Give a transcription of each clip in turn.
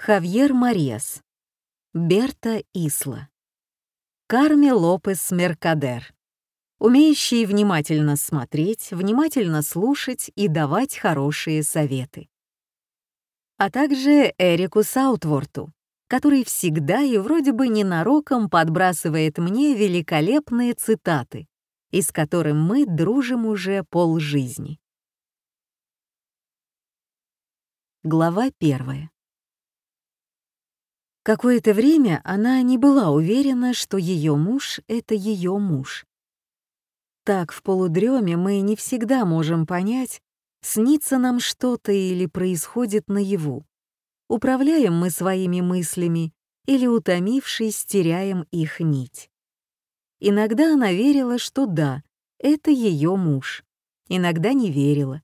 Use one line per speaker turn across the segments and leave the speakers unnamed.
Хавьер Марьес, Берта Исла, Карми Лопес Меркадер, умеющий внимательно смотреть, внимательно слушать и давать хорошие советы. А также Эрику Саутворту, который всегда и вроде бы ненароком подбрасывает мне великолепные цитаты, и с которым мы дружим уже полжизни. Глава первая. Какое-то время она не была уверена, что ее муж — это ее муж. Так в полудреме мы не всегда можем понять, снится нам что-то или происходит наяву. Управляем мы своими мыслями или, утомившись, теряем их нить. Иногда она верила, что да, это ее муж. Иногда не верила.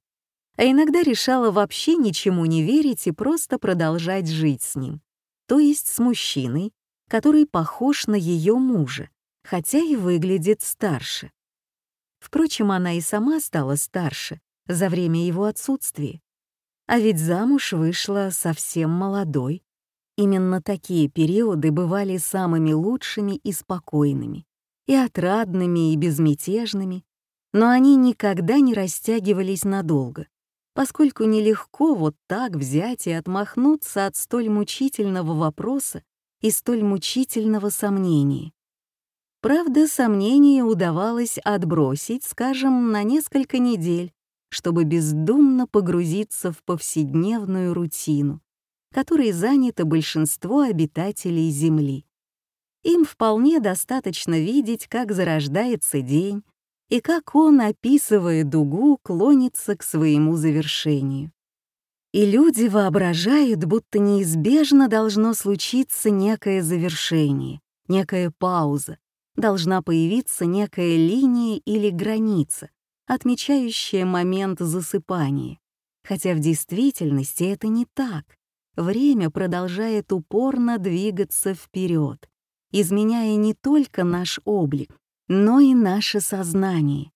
А иногда решала вообще ничему не верить и просто продолжать жить с ним то есть с мужчиной, который похож на ее мужа, хотя и выглядит старше. Впрочем, она и сама стала старше за время его отсутствия. А ведь замуж вышла совсем молодой. Именно такие периоды бывали самыми лучшими и спокойными, и отрадными, и безмятежными, но они никогда не растягивались надолго поскольку нелегко вот так взять и отмахнуться от столь мучительного вопроса и столь мучительного сомнения. Правда, сомнение удавалось отбросить, скажем, на несколько недель, чтобы бездумно погрузиться в повседневную рутину, которой занято большинство обитателей Земли. Им вполне достаточно видеть, как зарождается день, и как он, описывая дугу, клонится к своему завершению. И люди воображают, будто неизбежно должно случиться некое завершение, некая пауза, должна появиться некая линия или граница, отмечающая момент засыпания. Хотя в действительности это не так. Время продолжает упорно двигаться вперед, изменяя не только наш облик, но и наше сознание.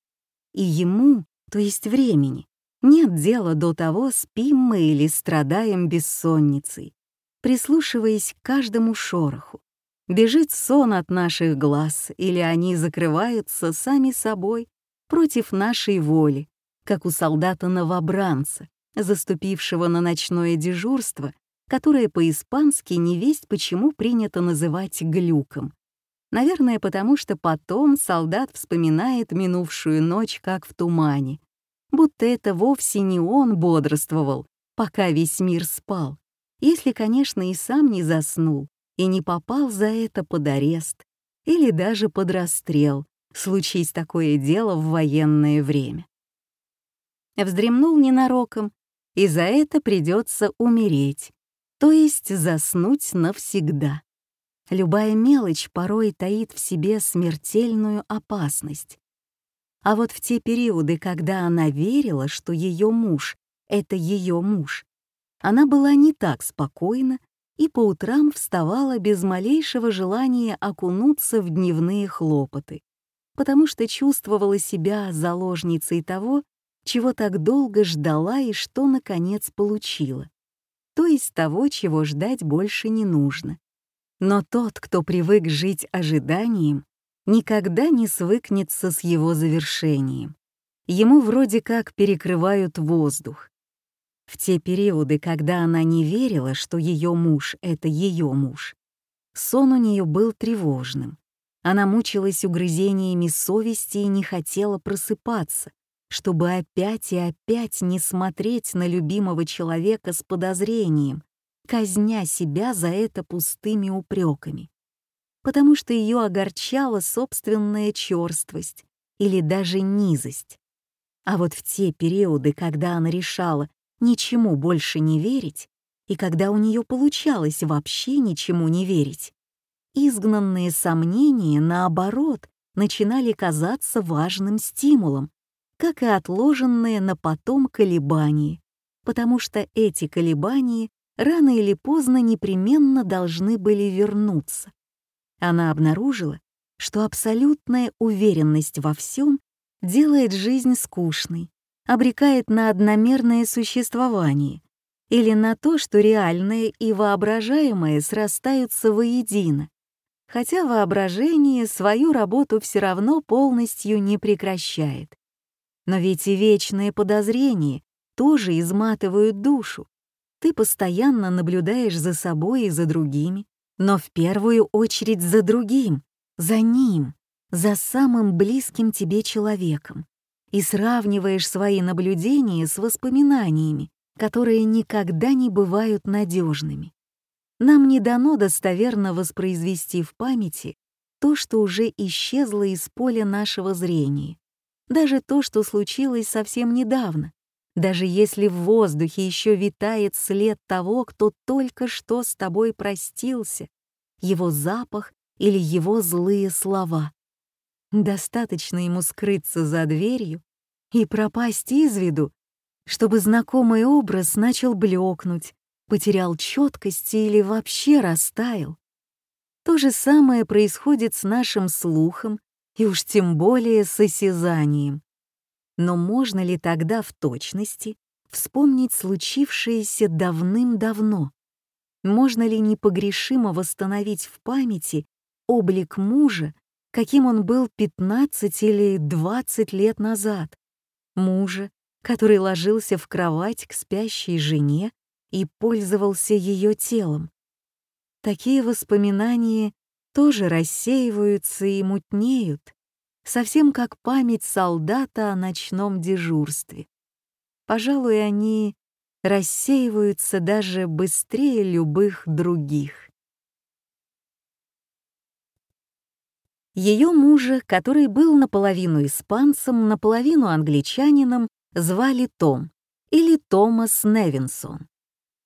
И ему, то есть времени, нет дела до того, спим мы или страдаем бессонницей, прислушиваясь к каждому шороху. Бежит сон от наших глаз, или они закрываются сами собой против нашей воли, как у солдата-новобранца, заступившего на ночное дежурство, которое по-испански невесть почему принято называть глюком. Наверное, потому что потом солдат вспоминает минувшую ночь как в тумане, будто это вовсе не он бодрствовал, пока весь мир спал, если, конечно, и сам не заснул и не попал за это под арест или даже под расстрел, случись такое дело в военное время. Вздремнул ненароком, и за это придется умереть, то есть заснуть навсегда. Любая мелочь порой таит в себе смертельную опасность. А вот в те периоды, когда она верила, что ее муж — это ее муж, она была не так спокойна и по утрам вставала без малейшего желания окунуться в дневные хлопоты, потому что чувствовала себя заложницей того, чего так долго ждала и что, наконец, получила, то есть того, чего ждать больше не нужно. Но тот, кто привык жить ожиданием, никогда не свыкнется с его завершением. Ему вроде как перекрывают воздух. В те периоды, когда она не верила, что ее муж — это ее муж, сон у нее был тревожным. Она мучилась угрызениями совести и не хотела просыпаться, чтобы опять и опять не смотреть на любимого человека с подозрением, казня себя за это пустыми упреками, потому что ее огорчала собственная черствость или даже низость. А вот в те периоды, когда она решала ничему больше не верить, и когда у нее получалось вообще ничему не верить, изгнанные сомнения, наоборот, начинали казаться важным стимулом, как и отложенные на потом колебания, потому что эти колебания рано или поздно непременно должны были вернуться. Она обнаружила, что абсолютная уверенность во всем делает жизнь скучной, обрекает на одномерное существование, или на то, что реальное и воображаемое срастаются воедино, хотя воображение свою работу все равно полностью не прекращает. Но ведь и вечные подозрения тоже изматывают душу. Ты постоянно наблюдаешь за собой и за другими, но в первую очередь за другим, за ним, за самым близким тебе человеком, и сравниваешь свои наблюдения с воспоминаниями, которые никогда не бывают надежными. Нам не дано достоверно воспроизвести в памяти то, что уже исчезло из поля нашего зрения, даже то, что случилось совсем недавно, даже если в воздухе еще витает след того, кто только что с тобой простился, его запах или его злые слова. Достаточно ему скрыться за дверью и пропасть из виду, чтобы знакомый образ начал блекнуть, потерял четкость или вообще растаял. То же самое происходит с нашим слухом и уж тем более с осязанием. Но можно ли тогда в точности вспомнить случившееся давным-давно? Можно ли непогрешимо восстановить в памяти облик мужа, каким он был 15 или 20 лет назад? Мужа, который ложился в кровать к спящей жене и пользовался ее телом. Такие воспоминания тоже рассеиваются и мутнеют, совсем как память солдата о ночном дежурстве. Пожалуй, они рассеиваются даже быстрее любых других. Ее мужа, который был наполовину испанцем, наполовину англичанином, звали Том или Томас Невинсон.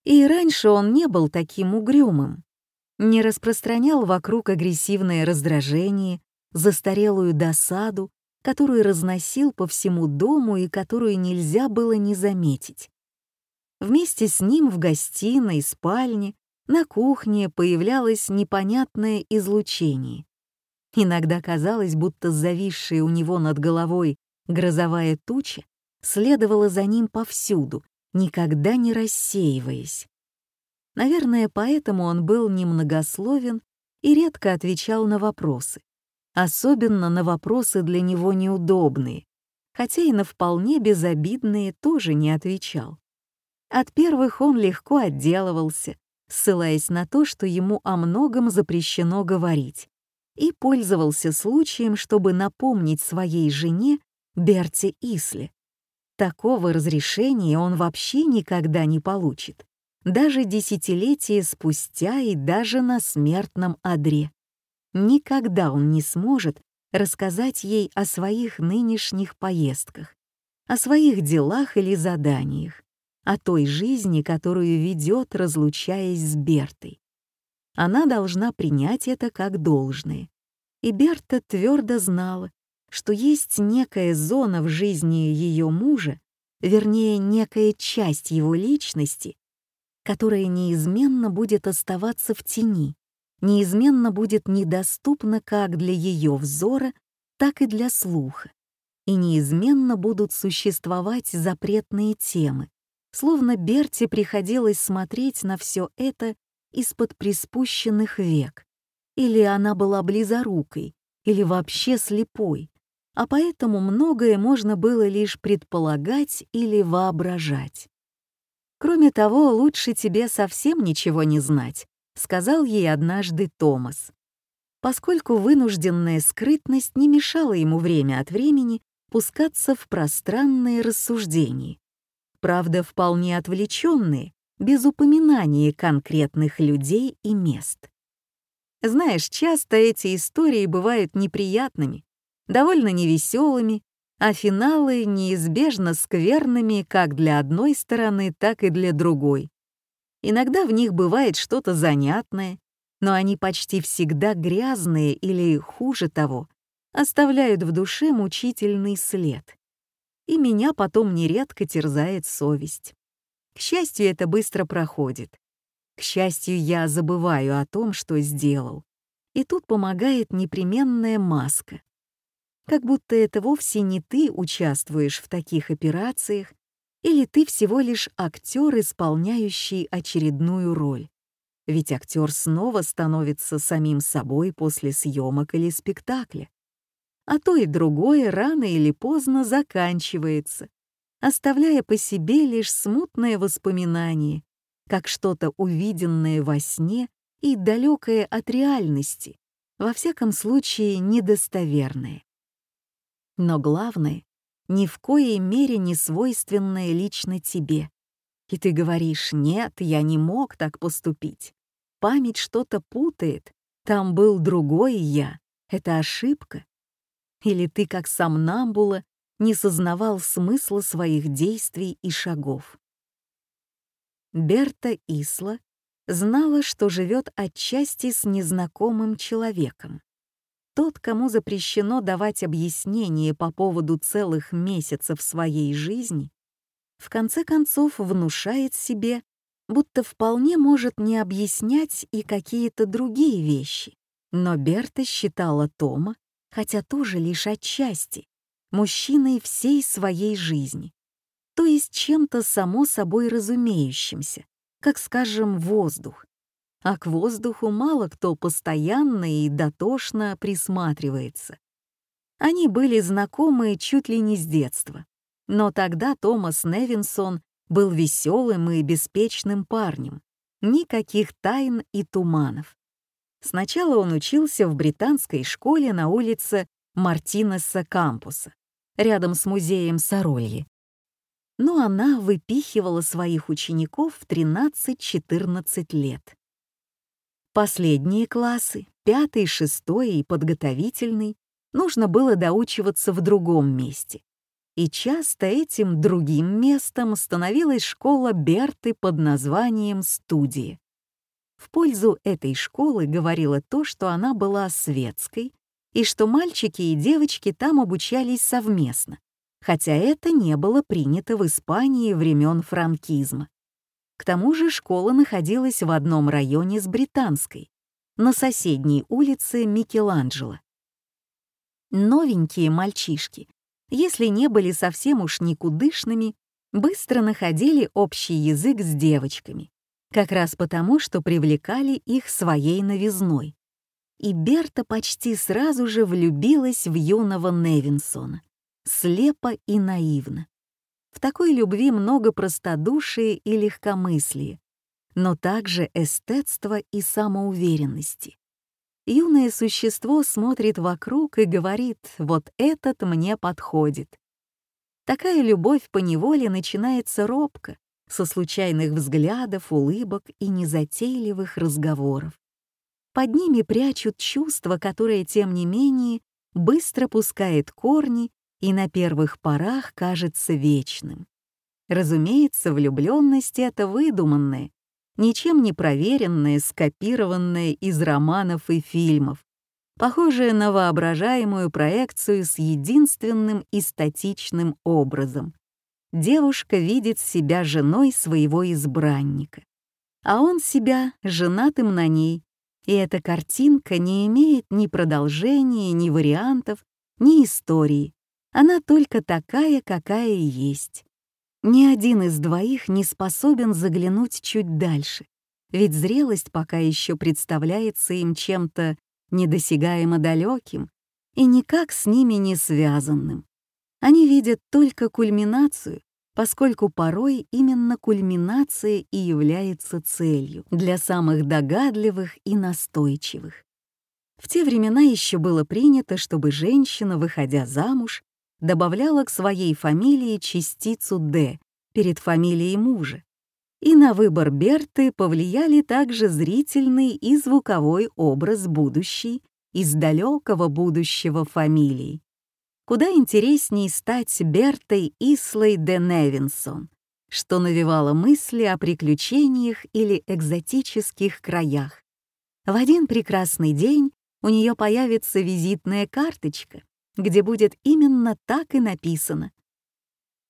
И раньше он не был таким угрюмым, не распространял вокруг агрессивное раздражение, застарелую досаду, которую разносил по всему дому и которую нельзя было не заметить. Вместе с ним в гостиной, спальне, на кухне появлялось непонятное излучение. Иногда казалось, будто зависшая у него над головой грозовая туча следовала за ним повсюду, никогда не рассеиваясь. Наверное, поэтому он был немногословен и редко отвечал на вопросы, особенно на вопросы для него неудобные, хотя и на вполне безобидные тоже не отвечал. От первых он легко отделывался, ссылаясь на то, что ему о многом запрещено говорить, и пользовался случаем, чтобы напомнить своей жене Берте Исле, Такого разрешения он вообще никогда не получит, даже десятилетия спустя и даже на смертном одре. Никогда он не сможет рассказать ей о своих нынешних поездках, о своих делах или заданиях, о той жизни, которую ведет, разлучаясь с Бертой. Она должна принять это как должное. И Берта твердо знала, что есть некая зона в жизни ее мужа, вернее, некая часть его личности, которая неизменно будет оставаться в тени, неизменно будет недоступна как для ее взора, так и для слуха, и неизменно будут существовать запретные темы, словно Берте приходилось смотреть на все это из-под приспущенных век, или она была близорукой, или вообще слепой, а поэтому многое можно было лишь предполагать или воображать. Кроме того, лучше тебе совсем ничего не знать, сказал ей однажды Томас. Поскольку вынужденная скрытность не мешала ему время от времени пускаться в пространные рассуждения. Правда, вполне отвлеченные, без упоминания конкретных людей и мест. Знаешь, часто эти истории бывают неприятными, довольно невеселыми, а финалы неизбежно скверными как для одной стороны, так и для другой. Иногда в них бывает что-то занятное, но они почти всегда грязные или, хуже того, оставляют в душе мучительный след. И меня потом нередко терзает совесть. К счастью, это быстро проходит. К счастью, я забываю о том, что сделал. И тут помогает непременная маска, как будто это вовсе не ты участвуешь в таких операциях, Или ты всего лишь актер, исполняющий очередную роль? Ведь актер снова становится самим собой после съемок или спектакля. А то и другое рано или поздно заканчивается, оставляя по себе лишь смутное воспоминание, как что-то увиденное во сне и далекое от реальности, во всяком случае недостоверное. Но главное, ни в коей мере не свойственное лично тебе. И ты говоришь, нет, я не мог так поступить. Память что-то путает, там был другой я, это ошибка. Или ты, как сомнамбула, не сознавал смысла своих действий и шагов. Берта Исла знала, что живет отчасти с незнакомым человеком. Тот, кому запрещено давать объяснения по поводу целых месяцев своей жизни, в конце концов внушает себе, будто вполне может не объяснять и какие-то другие вещи. Но Берта считала Тома, хотя тоже лишь отчасти, мужчиной всей своей жизни, то есть чем-то само собой разумеющимся, как, скажем, воздух. А к воздуху мало кто постоянно и дотошно присматривается. Они были знакомы чуть ли не с детства. Но тогда Томас Невинсон был веселым и беспечным парнем. Никаких тайн и туманов. Сначала он учился в британской школе на улице Мартинеса Кампуса, рядом с музеем Сорольи но она выпихивала своих учеников в 13-14 лет. Последние классы, пятый, шестой и подготовительный, нужно было доучиваться в другом месте. И часто этим другим местом становилась школа Берты под названием «Студия». В пользу этой школы говорило то, что она была светской, и что мальчики и девочки там обучались совместно, хотя это не было принято в Испании времен франкизма. К тому же школа находилась в одном районе с британской, на соседней улице Микеланджело. Новенькие мальчишки, если не были совсем уж никудышными, быстро находили общий язык с девочками, как раз потому, что привлекали их своей новизной. И Берта почти сразу же влюбилась в юного Невинсона слепо и наивно. В такой любви много простодушия и легкомыслия, но также эстетства и самоуверенности. Юное существо смотрит вокруг и говорит «вот этот мне подходит». Такая любовь по неволе начинается робко, со случайных взглядов, улыбок и незатейливых разговоров. Под ними прячут чувства, которые, тем не менее, быстро пускает корни и на первых порах кажется вечным. Разумеется, влюбленность — это выдуманное, ничем не проверенное, скопированное из романов и фильмов, похожее на воображаемую проекцию с единственным и статичным образом. Девушка видит себя женой своего избранника, а он себя женатым на ней, и эта картинка не имеет ни продолжения, ни вариантов, ни истории. Она только такая, какая и есть. Ни один из двоих не способен заглянуть чуть дальше, ведь зрелость пока еще представляется им чем-то недосягаемо далеким и никак с ними не связанным. Они видят только кульминацию, поскольку порой именно кульминация и является целью для самых догадливых и настойчивых. В те времена еще было принято, чтобы женщина, выходя замуж, добавляла к своей фамилии частицу «Д» перед фамилией мужа. И на выбор Берты повлияли также зрительный и звуковой образ будущей из далекого будущего фамилии. Куда интересней стать Бертой Ислой де Невинсон, что навевало мысли о приключениях или экзотических краях. В один прекрасный день у нее появится визитная карточка, где будет именно так и написано,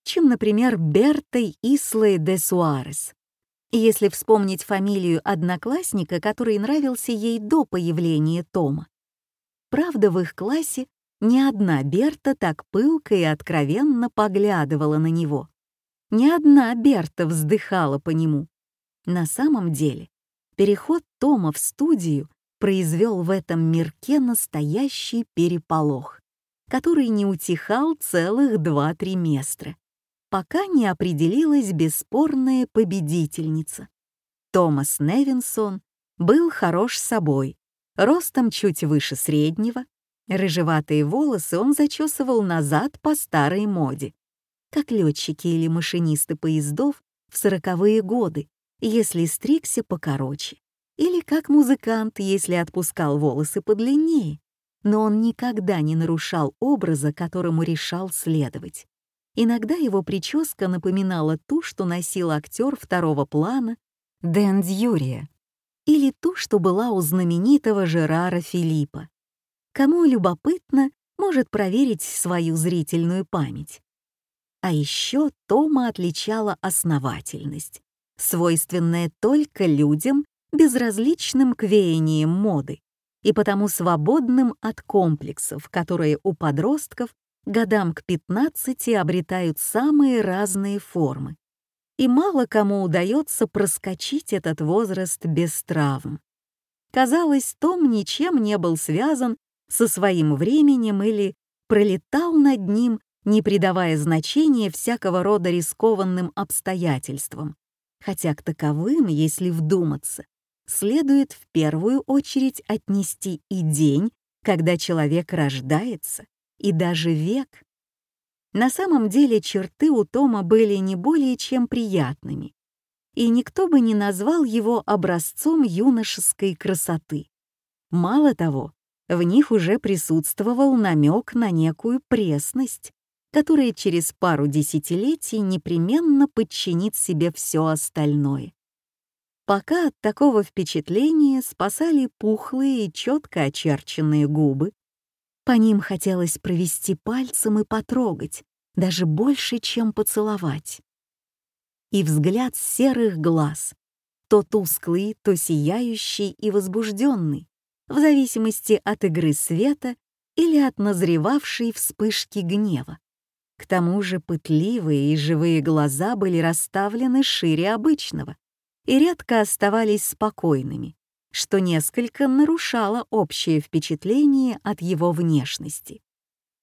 чем, например, Бертой Ислой де Суарес. Если вспомнить фамилию одноклассника, который нравился ей до появления Тома. Правда, в их классе ни одна Берта так пылко и откровенно поглядывала на него. Ни одна Берта вздыхала по нему. На самом деле, переход Тома в студию произвел в этом мирке настоящий переполох, который не утихал целых два триместра, пока не определилась бесспорная победительница. Томас Невинсон был хорош собой, ростом чуть выше среднего, рыжеватые волосы он зачесывал назад по старой моде, как летчики или машинисты поездов в сороковые годы, если стригся покороче, или как музыкант, если отпускал волосы подлиннее. Но он никогда не нарушал образа, которому решал следовать. Иногда его прическа напоминала ту, что носил актер второго плана Дэн Дьюрия, или ту, что была у знаменитого Жерара Филиппа. Кому любопытно, может проверить свою зрительную память. А еще Тома отличала основательность, свойственная только людям, безразличным к веяниям моды и потому свободным от комплексов, которые у подростков годам к 15 обретают самые разные формы. И мало кому удается проскочить этот возраст без травм. Казалось, Том ничем не был связан со своим временем или пролетал над ним, не придавая значения всякого рода рискованным обстоятельствам, хотя к таковым, если вдуматься, следует в первую очередь отнести и день, когда человек рождается, и даже век. На самом деле черты у Тома были не более чем приятными, и никто бы не назвал его образцом юношеской красоты. Мало того, в них уже присутствовал намек на некую пресность, которая через пару десятилетий непременно подчинит себе все остальное. Пока от такого впечатления спасали пухлые и четко очерченные губы, по ним хотелось провести пальцем и потрогать, даже больше, чем поцеловать. И взгляд серых глаз, то тусклый, то сияющий и возбужденный, в зависимости от игры света или от назревавшей вспышки гнева. К тому же пытливые и живые глаза были расставлены шире обычного и редко оставались спокойными, что несколько нарушало общее впечатление от его внешности.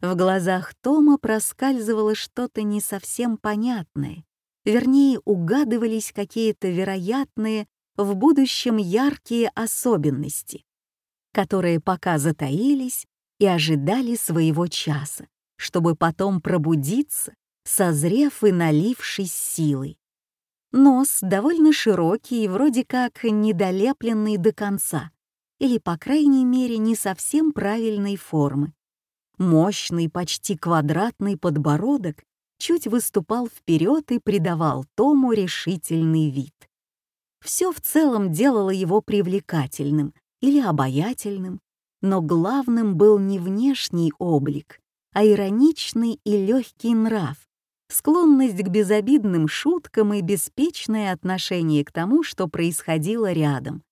В глазах Тома проскальзывало что-то не совсем понятное, вернее, угадывались какие-то вероятные в будущем яркие особенности, которые пока затаились и ожидали своего часа, чтобы потом пробудиться, созрев и налившись силой. Нос довольно широкий и вроде как недолепленный до конца, или, по крайней мере, не совсем правильной формы. Мощный, почти квадратный подбородок чуть выступал вперед и придавал Тому решительный вид. Все в целом делало его привлекательным или обаятельным, но главным был не внешний облик, а ироничный и легкий нрав, склонность к безобидным шуткам и беспечное отношение к тому, что происходило рядом,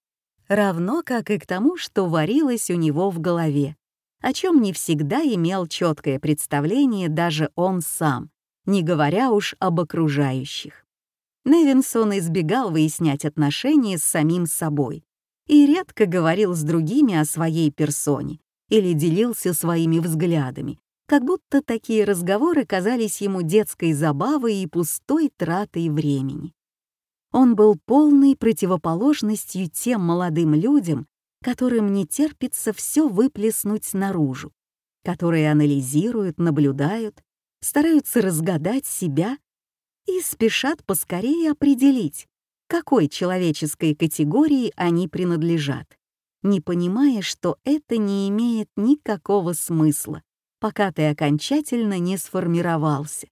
равно как и к тому, что варилось у него в голове, о чем не всегда имел четкое представление даже он сам, не говоря уж об окружающих. Невинсон избегал выяснять отношения с самим собой и редко говорил с другими о своей персоне или делился своими взглядами, как будто такие разговоры казались ему детской забавой и пустой тратой времени. Он был полной противоположностью тем молодым людям, которым не терпится все выплеснуть наружу, которые анализируют, наблюдают, стараются разгадать себя и спешат поскорее определить, какой человеческой категории они принадлежат, не понимая, что это не имеет никакого смысла пока ты окончательно не сформировался,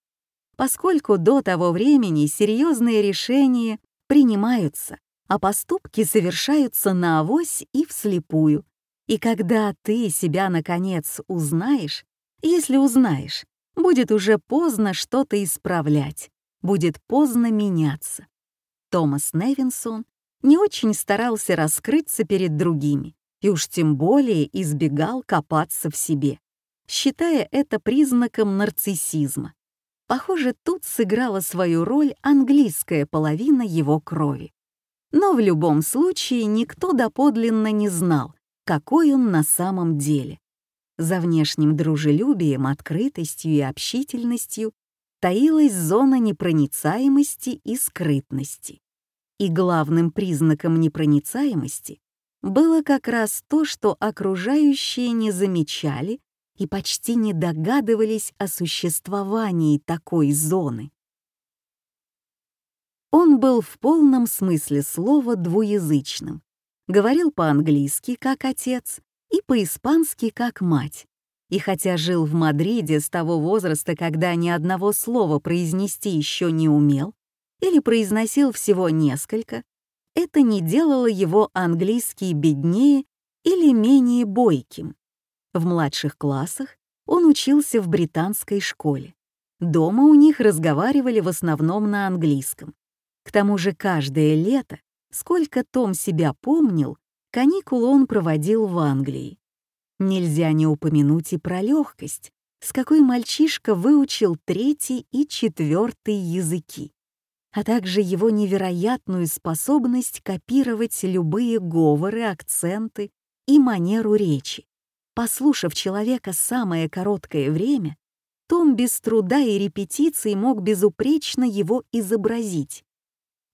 поскольку до того времени серьезные решения принимаются, а поступки совершаются на авось и вслепую. И когда ты себя, наконец, узнаешь, если узнаешь, будет уже поздно что-то исправлять, будет поздно меняться. Томас Невинсон не очень старался раскрыться перед другими и уж тем более избегал копаться в себе считая это признаком нарциссизма. Похоже, тут сыграла свою роль английская половина его крови. Но в любом случае никто доподлинно не знал, какой он на самом деле. За внешним дружелюбием, открытостью и общительностью таилась зона непроницаемости и скрытности. И главным признаком непроницаемости было как раз то, что окружающие не замечали и почти не догадывались о существовании такой зоны. Он был в полном смысле слова двуязычным, говорил по-английски как отец и по-испански как мать. И хотя жил в Мадриде с того возраста, когда ни одного слова произнести еще не умел, или произносил всего несколько, это не делало его английский беднее или менее бойким. В младших классах он учился в британской школе. Дома у них разговаривали в основном на английском. К тому же каждое лето, сколько Том себя помнил, каникулы он проводил в Англии. Нельзя не упомянуть и про легкость, с какой мальчишка выучил третий и четвертый языки, а также его невероятную способность копировать любые говоры, акценты и манеру речи. Послушав человека самое короткое время, том без труда и репетиций мог безупречно его изобразить.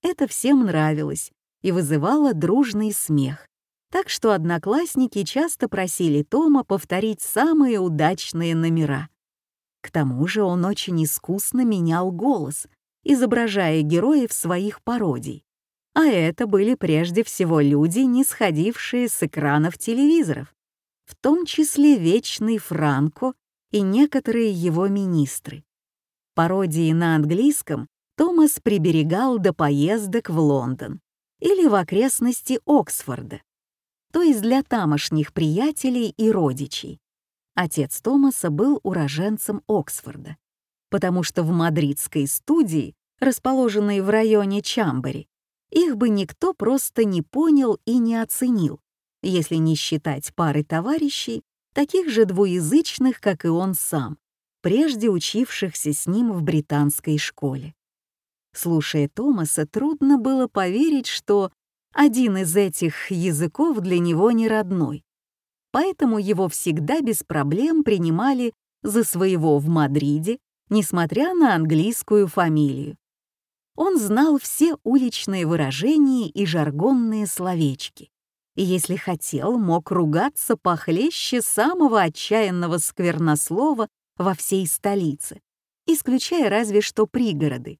Это всем нравилось и вызывало дружный смех, так что одноклассники часто просили Тома повторить самые удачные номера. К тому же он очень искусно менял голос, изображая героев своих пародий. А это были прежде всего люди, не сходившие с экранов телевизоров, в том числе вечный Франко и некоторые его министры. Пародии на английском Томас приберегал до поездок в Лондон или в окрестности Оксфорда то есть для тамошних приятелей и родичей. Отец Томаса был уроженцем Оксфорда, потому что в мадридской студии, расположенной в районе Чамбери, их бы никто просто не понял и не оценил, если не считать пары товарищей, таких же двуязычных, как и он сам, прежде учившихся с ним в британской школе. Слушая Томаса, трудно было поверить, что один из этих языков для него не родной, поэтому его всегда без проблем принимали за своего в Мадриде, несмотря на английскую фамилию. Он знал все уличные выражения и жаргонные словечки, и если хотел, мог ругаться похлеще самого отчаянного сквернослова во всей столице, исключая разве что пригороды.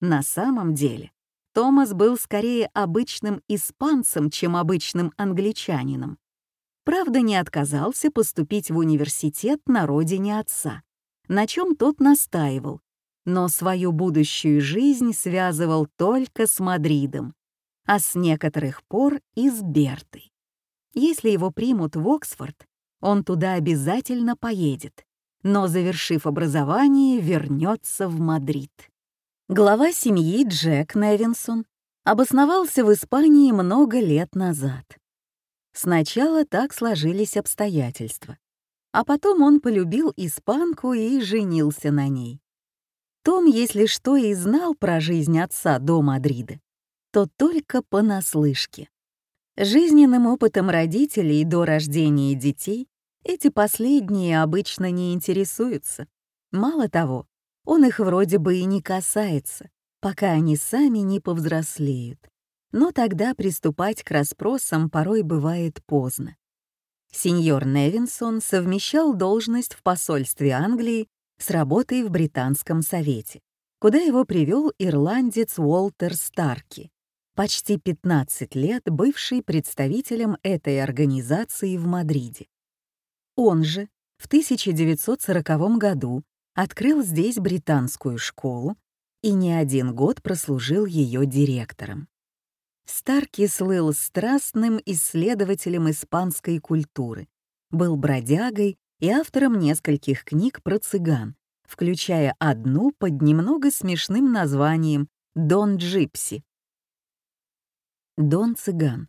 На самом деле Томас был скорее обычным испанцем, чем обычным англичанином. Правда, не отказался поступить в университет на родине отца, на чем тот настаивал, но свою будущую жизнь связывал только с Мадридом, а с некоторых пор и с Бертой. Если его примут в Оксфорд, он туда обязательно поедет, но, завершив образование, вернется в Мадрид. Глава семьи Джек Невинсон обосновался в Испании много лет назад. Сначала так сложились обстоятельства, а потом он полюбил испанку и женился на ней. Том, если что и знал про жизнь отца до Мадрида, то только понаслышке. Жизненным опытом родителей до рождения детей эти последние обычно не интересуются. Мало того, он их вроде бы и не касается, пока они сами не повзрослеют. Но тогда приступать к расспросам порой бывает поздно. Сеньор Невинсон совмещал должность в посольстве Англии с работой в Британском совете, куда его привел ирландец Уолтер Старки, почти 15 лет бывший представителем этой организации в Мадриде. Он же в 1940 году открыл здесь британскую школу и не один год прослужил ее директором. Старки слыл страстным исследователем испанской культуры, был бродягой и автором нескольких книг про цыган, включая одну под немного смешным названием «Дон Джипси». Дон Цыган.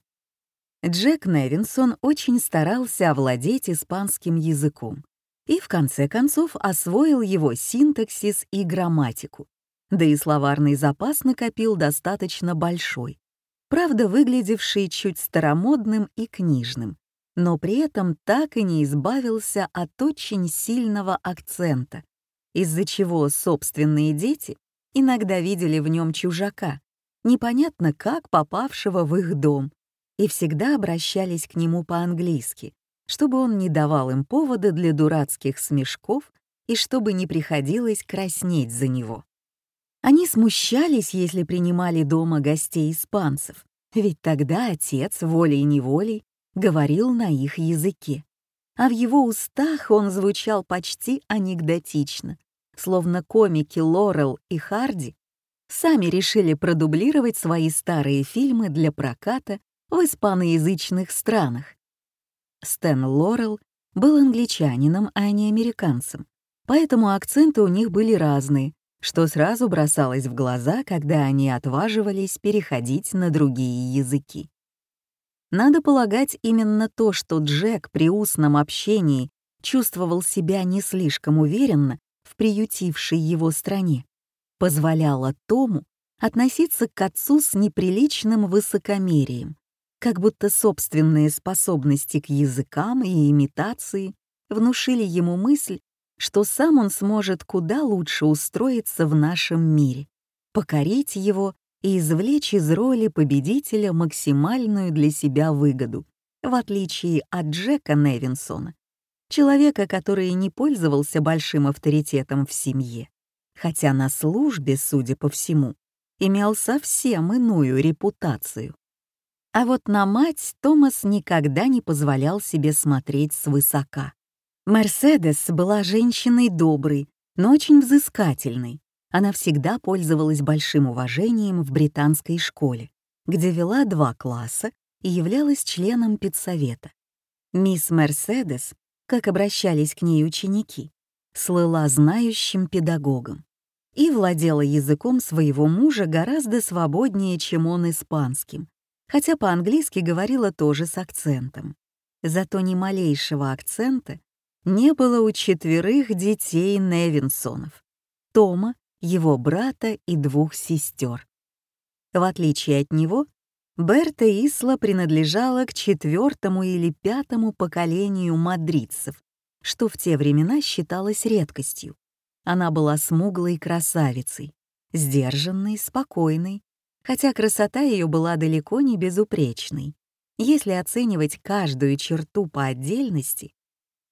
Джек Невинсон очень старался овладеть испанским языком и в конце концов освоил его синтаксис и грамматику. Да и словарный запас накопил достаточно большой, правда выглядевший чуть старомодным и книжным, но при этом так и не избавился от очень сильного акцента, из-за чего собственные дети иногда видели в нем чужака, непонятно как попавшего в их дом, и всегда обращались к нему по-английски, чтобы он не давал им повода для дурацких смешков и чтобы не приходилось краснеть за него. Они смущались, если принимали дома гостей испанцев, ведь тогда отец волей-неволей говорил на их языке, а в его устах он звучал почти анекдотично, словно комики Лорел и Харди сами решили продублировать свои старые фильмы для проката в испаноязычных странах. Стэн Лорел был англичанином, а не американцем, поэтому акценты у них были разные, что сразу бросалось в глаза, когда они отваживались переходить на другие языки. Надо полагать, именно то, что Джек при устном общении чувствовал себя не слишком уверенно в приютившей его стране, позволяло Тому относиться к отцу с неприличным высокомерием, как будто собственные способности к языкам и имитации внушили ему мысль, что сам он сможет куда лучше устроиться в нашем мире, покорить его и извлечь из роли победителя максимальную для себя выгоду, в отличие от Джека Невинсона, человека, который не пользовался большим авторитетом в семье, хотя на службе, судя по всему, имел совсем иную репутацию. А вот на мать Томас никогда не позволял себе смотреть свысока. Мерседес была женщиной доброй, но очень взыскательной, она всегда пользовалась большим уважением в британской школе, где вела два класса и являлась членом педсовета. Мисс Мерседес, как обращались к ней ученики, слыла знающим педагогом и владела языком своего мужа гораздо свободнее, чем он испанским, хотя по-английски говорила тоже с акцентом. Зато ни малейшего акцента не было у четверых детей Невинсонов. Тома, его брата и двух сестер. В отличие от него, Берта Исла принадлежала к четвертому или пятому поколению мадридцев, что в те времена считалось редкостью. Она была смуглой красавицей, сдержанной, спокойной, хотя красота ее была далеко не безупречной. Если оценивать каждую черту по отдельности,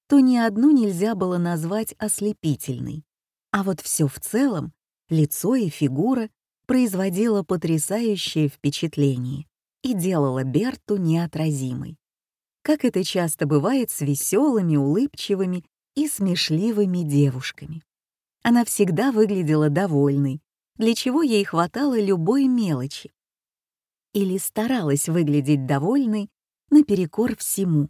то ни одну нельзя было назвать ослепительной. А вот все в целом лицо и фигура производило потрясающее впечатление и делало Берту неотразимой. Как это часто бывает с веселыми, улыбчивыми и смешливыми девушками. Она всегда выглядела довольной, для чего ей хватало любой мелочи. Или старалась выглядеть довольной наперекор всему.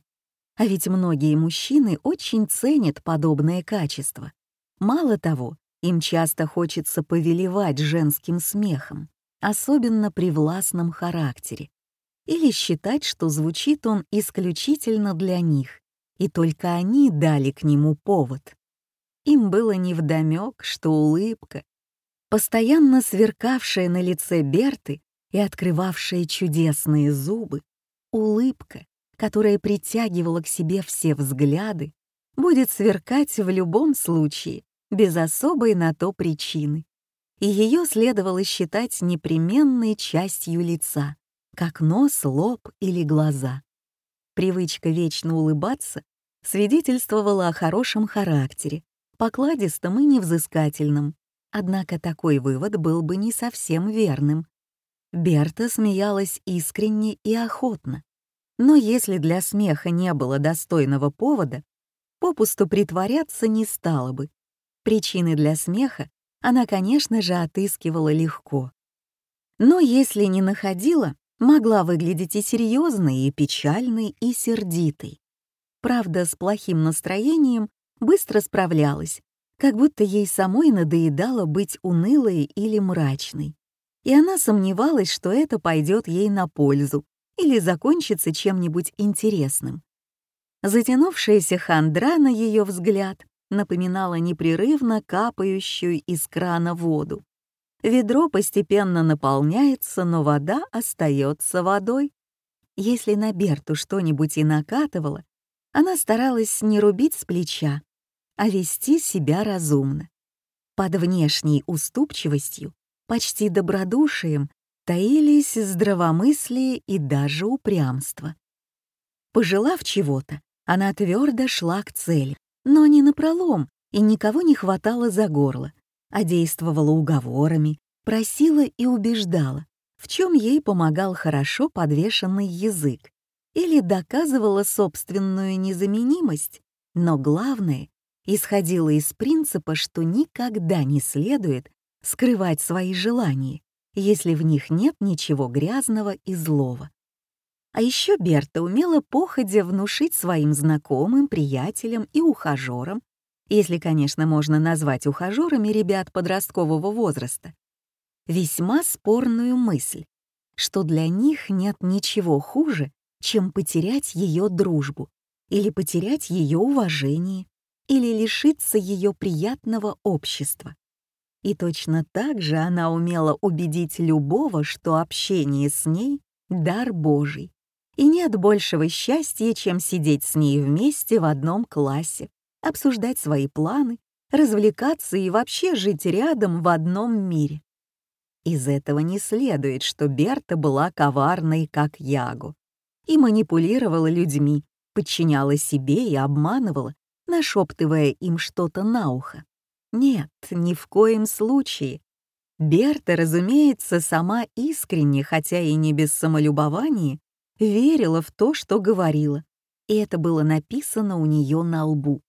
А ведь многие мужчины очень ценят подобное качество. Мало того, им часто хочется повелевать женским смехом, особенно при властном характере, или считать, что звучит он исключительно для них, и только они дали к нему повод. Им было невдомёк, что улыбка, постоянно сверкавшая на лице Берты и открывавшая чудесные зубы, улыбка, которая притягивала к себе все взгляды, будет сверкать в любом случае, без особой на то причины, и ее следовало считать непременной частью лица, как нос, лоб или глаза. Привычка вечно улыбаться свидетельствовала о хорошем характере, покладистом и невзыскательном, однако такой вывод был бы не совсем верным. Берта смеялась искренне и охотно, но если для смеха не было достойного повода, попусту притворяться не стала бы Причины для смеха она, конечно же, отыскивала легко. Но если не находила, могла выглядеть и серьезной, и печальной, и сердитой. Правда, с плохим настроением быстро справлялась, как будто ей самой надоедало быть унылой или мрачной. И она сомневалась, что это пойдет ей на пользу или закончится чем-нибудь интересным. Затянувшаяся хандра, на ее взгляд, напоминала непрерывно капающую из крана воду. Ведро постепенно наполняется, но вода остается водой. Если на Берту что-нибудь и накатывало, она старалась не рубить с плеча, а вести себя разумно. Под внешней уступчивостью, почти добродушием, таились здравомыслие и даже упрямство. Пожелав чего-то, она твердо шла к цели, но не напролом, и никого не хватало за горло, а действовала уговорами, просила и убеждала, в чем ей помогал хорошо подвешенный язык, или доказывала собственную незаменимость, но главное, исходила из принципа, что никогда не следует скрывать свои желания, если в них нет ничего грязного и злого. А еще Берта умела походя внушить своим знакомым, приятелям и ухажерам, если, конечно, можно назвать ухажерами ребят подросткового возраста, весьма спорную мысль, что для них нет ничего хуже, чем потерять ее дружбу или потерять ее уважение или лишиться ее приятного общества. И точно так же она умела убедить любого, что общение с ней — дар Божий, и нет большего счастья, чем сидеть с ней вместе в одном классе, обсуждать свои планы, развлекаться и вообще жить рядом в одном мире. Из этого не следует, что Берта была коварной, как Ягу, и манипулировала людьми, подчиняла себе и обманывала, нашептывая им что-то на ухо. Нет, ни в коем случае. Берта, разумеется, сама искренне, хотя и не без самолюбования, верила в то, что говорила, и это было написано у нее на лбу.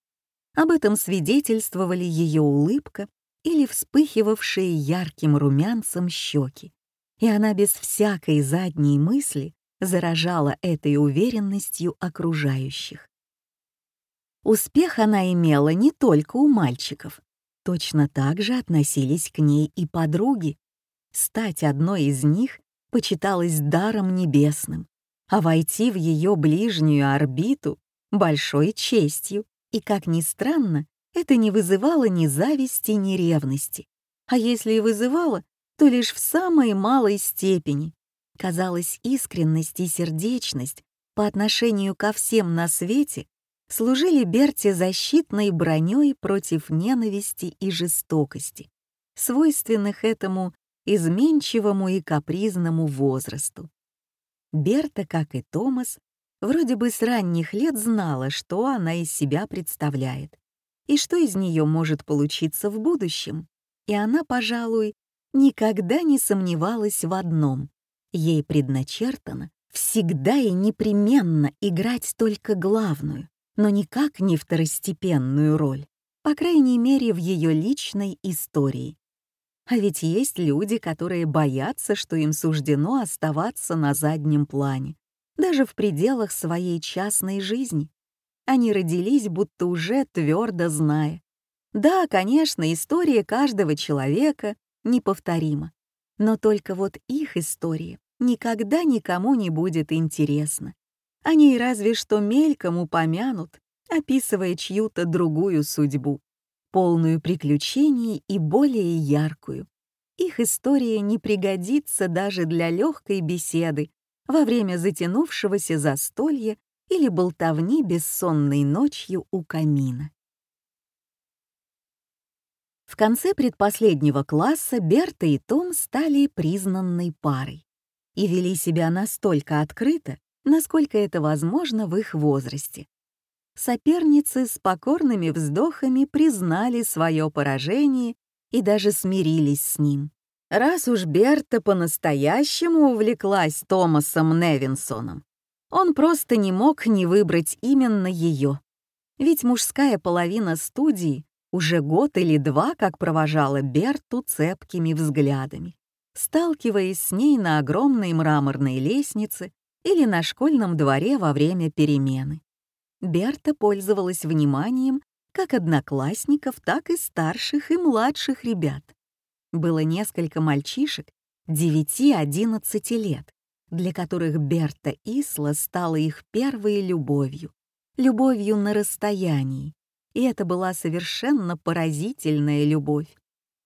Об этом свидетельствовали ее улыбка или вспыхивавшие ярким румянцем щеки, и она без всякой задней мысли заражала этой уверенностью окружающих. Успех она имела не только у мальчиков. Точно так же относились к ней и подруги. Стать одной из них почиталось даром небесным, а войти в ее ближнюю орбиту — большой честью. И, как ни странно, это не вызывало ни зависти, ни ревности. А если и вызывало, то лишь в самой малой степени. Казалось, искренность и сердечность по отношению ко всем на свете служили Берте защитной броней против ненависти и жестокости, свойственных этому изменчивому и капризному возрасту. Берта, как и Томас, вроде бы с ранних лет знала, что она из себя представляет и что из нее может получиться в будущем, и она, пожалуй, никогда не сомневалась в одном — ей предначертано всегда и непременно играть только главную, но никак не второстепенную роль, по крайней мере в ее личной истории. А ведь есть люди, которые боятся, что им суждено оставаться на заднем плане, даже в пределах своей частной жизни. Они родились, будто уже твердо зная. Да, конечно, история каждого человека неповторима, но только вот их история никогда никому не будет интересна. Они разве что мельком упомянут, описывая чью-то другую судьбу, полную приключений и более яркую. Их история не пригодится даже для легкой беседы во время затянувшегося застолья или болтовни бессонной ночью у камина. В конце предпоследнего класса Берта и Том стали признанной парой и вели себя настолько открыто, насколько это возможно в их возрасте. Соперницы с покорными вздохами признали свое поражение и даже смирились с ним. Раз уж Берта по-настоящему увлеклась Томасом Невинсоном, он просто не мог не выбрать именно ее. Ведь мужская половина студии уже год или два как провожала Берту цепкими взглядами, сталкиваясь с ней на огромной мраморной лестнице или на школьном дворе во время перемены. Берта пользовалась вниманием как одноклассников, так и старших и младших ребят. Было несколько мальчишек 9-11 лет, для которых Берта Исла стала их первой любовью, любовью на расстоянии, И это была совершенно поразительная любовь.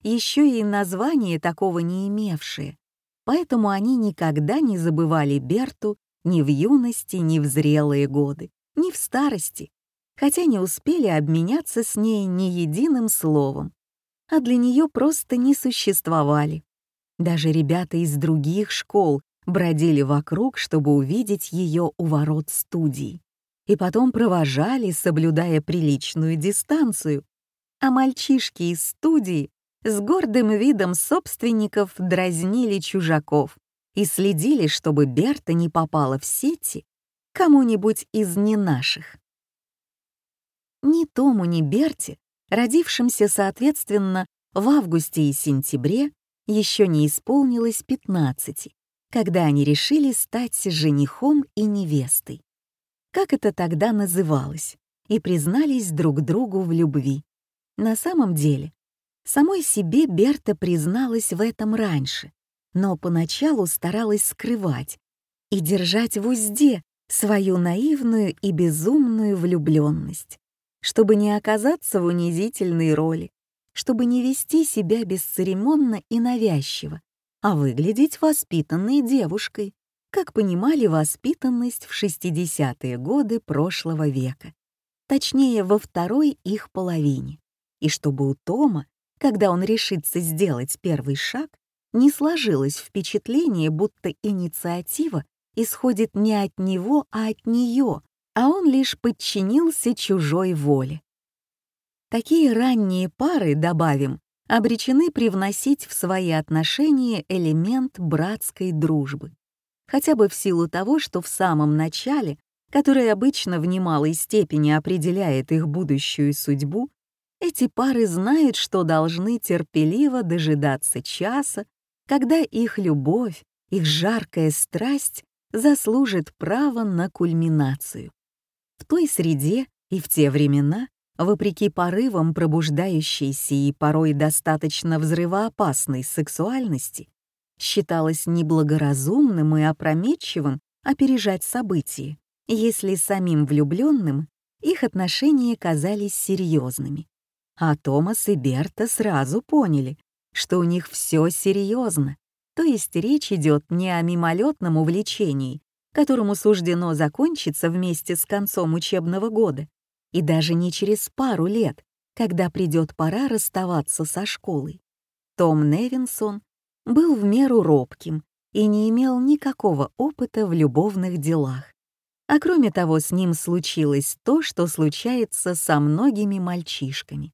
Еще и название такого не имевшее. Поэтому они никогда не забывали Берту ни в юности, ни в зрелые годы, ни в старости, хотя не успели обменяться с ней ни единым словом, а для нее просто не существовали. Даже ребята из других школ бродили вокруг, чтобы увидеть ее у ворот студии, и потом провожали, соблюдая приличную дистанцию. А мальчишки из студии с гордым видом собственников дразнили чужаков и следили, чтобы Берта не попала в сети кому-нибудь из не наших. Ни Тому, ни Берте, родившимся, соответственно, в августе и сентябре, еще не исполнилось 15, когда они решили стать женихом и невестой. Как это тогда называлось, и признались друг другу в любви. На самом деле, самой себе Берта призналась в этом раньше, но поначалу старалась скрывать и держать в узде свою наивную и безумную влюбленность, чтобы не оказаться в унизительной роли, чтобы не вести себя бесцеремонно и навязчиво, а выглядеть воспитанной девушкой, как понимали воспитанность в 60-е годы прошлого века, точнее, во второй их половине, и чтобы у Тома, когда он решится сделать первый шаг, не сложилось впечатление, будто инициатива исходит не от него, а от нее, а он лишь подчинился чужой воле. Такие ранние пары, добавим, обречены привносить в свои отношения элемент братской дружбы. Хотя бы в силу того, что в самом начале, которое обычно в немалой степени определяет их будущую судьбу, эти пары знают, что должны терпеливо дожидаться часа, когда их любовь, их жаркая страсть заслужит право на кульминацию. В той среде и в те времена, вопреки порывам пробуждающейся и порой достаточно взрывоопасной сексуальности, считалось неблагоразумным и опрометчивым опережать события, если самим влюбленным их отношения казались серьезными. А Томас и Берта сразу поняли, что у них все серьезно, то есть речь идет не о мимолетном увлечении, которому суждено закончиться вместе с концом учебного года, и даже не через пару лет, когда придет пора расставаться со школой. Том Невинсон был в меру робким и не имел никакого опыта в любовных делах. А кроме того, с ним случилось то, что случается со многими мальчишками.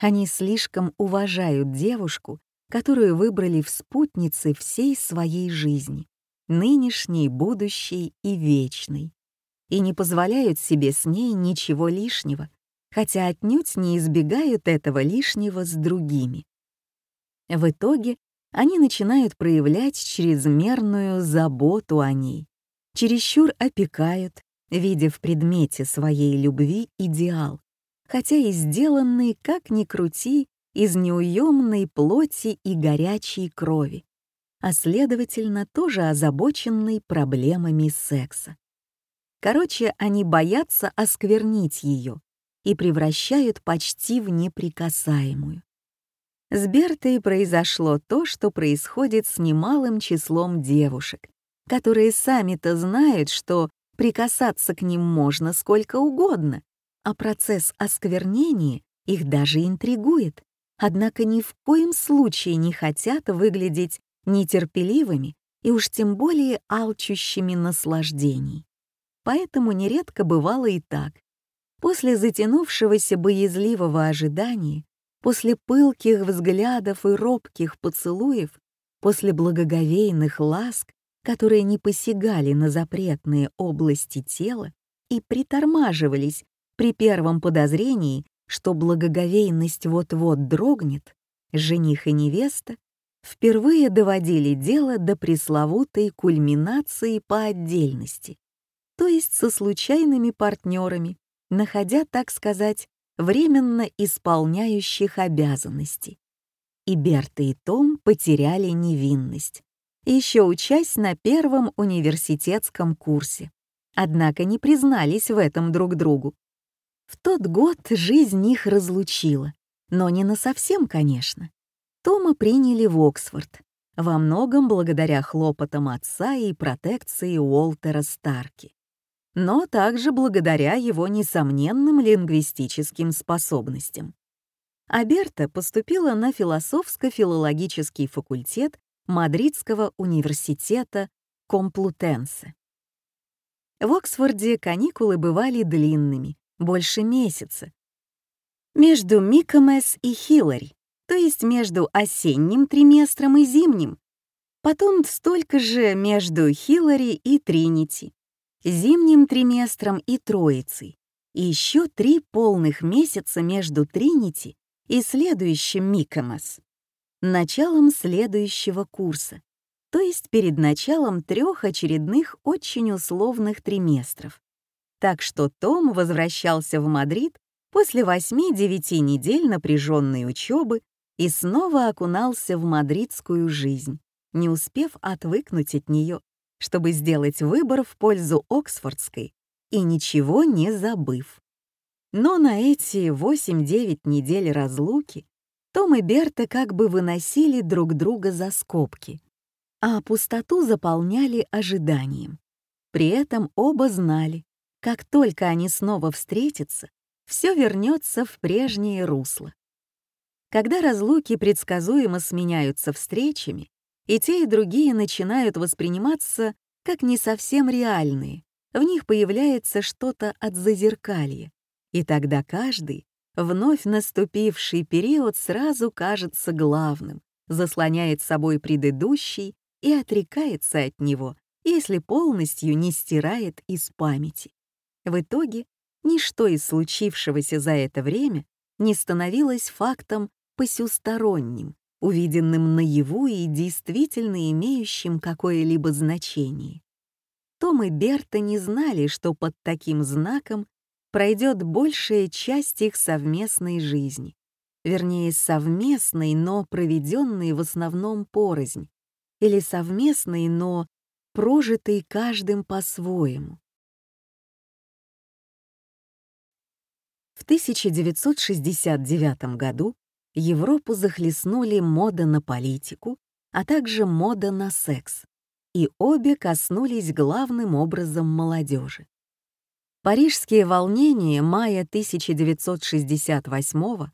Они слишком уважают девушку, которую выбрали в спутнице всей своей жизни, нынешней, будущей и вечной, и не позволяют себе с ней ничего лишнего, хотя отнюдь не избегают этого лишнего с другими. В итоге они начинают проявлять чрезмерную заботу о ней, чересчур опекают, видя в предмете своей любви идеал, хотя и сделанный, как ни крути, из неуемной плоти и горячей крови, а следовательно тоже озабоченный проблемами секса. Короче, они боятся осквернить ее и превращают почти в неприкасаемую. С Бертой произошло то, что происходит с немалым числом девушек, которые сами-то знают, что прикасаться к ним можно сколько угодно, а процесс осквернения их даже интригует, однако ни в коем случае не хотят выглядеть нетерпеливыми и уж тем более алчущими наслаждений. Поэтому нередко бывало и так. После затянувшегося боязливого ожидания, после пылких взглядов и робких поцелуев, после благоговейных ласк, которые не посягали на запретные области тела и притормаживались при первом подозрении, что благоговейность вот-вот дрогнет, жених и невеста впервые доводили дело до пресловутой кульминации по отдельности, то есть со случайными партнерами, находя, так сказать, временно исполняющих обязанности. И Берта и Том потеряли невинность, еще учась на первом университетском курсе. Однако не признались в этом друг другу, В тот год жизнь их разлучила, но не насовсем, конечно. Тома приняли в Оксфорд, во многом благодаря хлопотам отца и протекции Уолтера Старки, но также благодаря его несомненным лингвистическим способностям. А Берта поступила на философско-филологический факультет Мадридского университета Комплутенсе. В Оксфорде каникулы бывали длинными, больше месяца. Между Микомес и Хиллари, то есть между осенним триместром и зимним. Потом столько же между Хиллари и Тринити, зимним триместром и Троицей. И еще три полных месяца между Тринити и следующим Микомес, началом следующего курса, то есть перед началом трех очередных очень условных триместров. Так что Том возвращался в Мадрид после 8-9 недель напряженной учебы и снова окунался в мадридскую жизнь, не успев отвыкнуть от нее, чтобы сделать выбор в пользу Оксфордской и ничего не забыв. Но на эти 8-9 недель разлуки том и Берта как бы выносили друг друга за скобки, а пустоту заполняли ожиданием. При этом оба знали, как только они снова встретятся, все вернется в прежнее русло. Когда разлуки предсказуемо сменяются встречами, и те, и другие начинают восприниматься как не совсем реальные, в них появляется что-то от зазеркалья, и тогда каждый, вновь наступивший период сразу кажется главным, заслоняет собой предыдущий и отрекается от него, если полностью не стирает из памяти. В итоге ничто из случившегося за это время не становилось фактом посюсторонним, увиденным наяву и действительно имеющим какое-либо значение. Том и Берта не знали, что под таким знаком пройдет большая часть их совместной жизни, вернее, совместной, но проведенной в основном порознь, или совместной, но прожитой каждым по-своему. 1969 году Европу захлестнули мода на политику, а также мода на секс, и обе коснулись главным образом молодежи. Парижские волнения мая 1968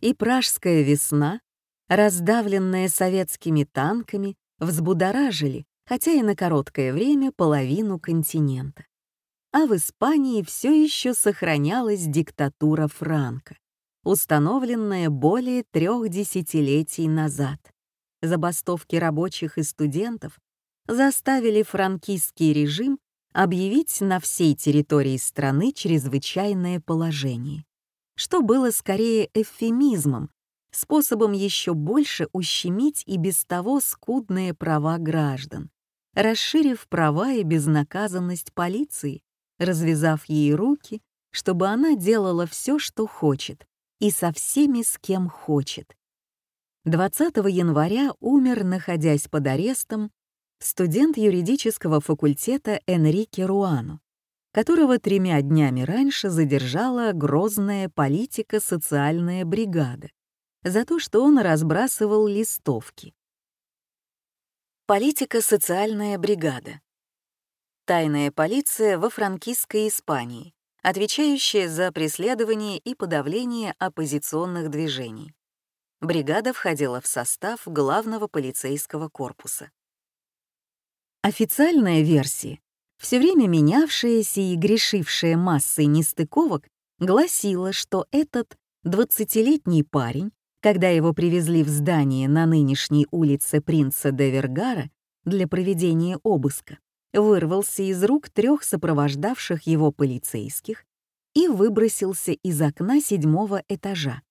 и Пражская весна, раздавленная советскими танками, взбудоражили, хотя и на короткое время, половину континента. А в Испании все еще сохранялась диктатура Франка, установленная более трех десятилетий назад. Забастовки рабочих и студентов заставили франкистский режим объявить на всей территории страны чрезвычайное положение, что было скорее эвфемизмом, способом еще больше ущемить и без того скудные права граждан, расширив права и безнаказанность полиции, развязав ей руки, чтобы она делала все, что хочет, и со всеми, с кем хочет. 20 января умер, находясь под арестом, студент юридического факультета Энрике Руану, которого тремя днями раньше задержала грозная политика-социальная бригада за то, что он разбрасывал листовки. Политика-социальная бригада. Тайная полиция во франкистской Испании, отвечающая за преследование и подавление оппозиционных движений. Бригада входила в состав главного полицейского корпуса. Официальная версия, все время менявшаяся и грешившая массой нестыковок, гласила, что этот 20-летний парень, когда его привезли в здание на нынешней улице принца де Вергара для проведения обыска, вырвался из рук трех сопровождавших его полицейских и выбросился из окна седьмого этажа.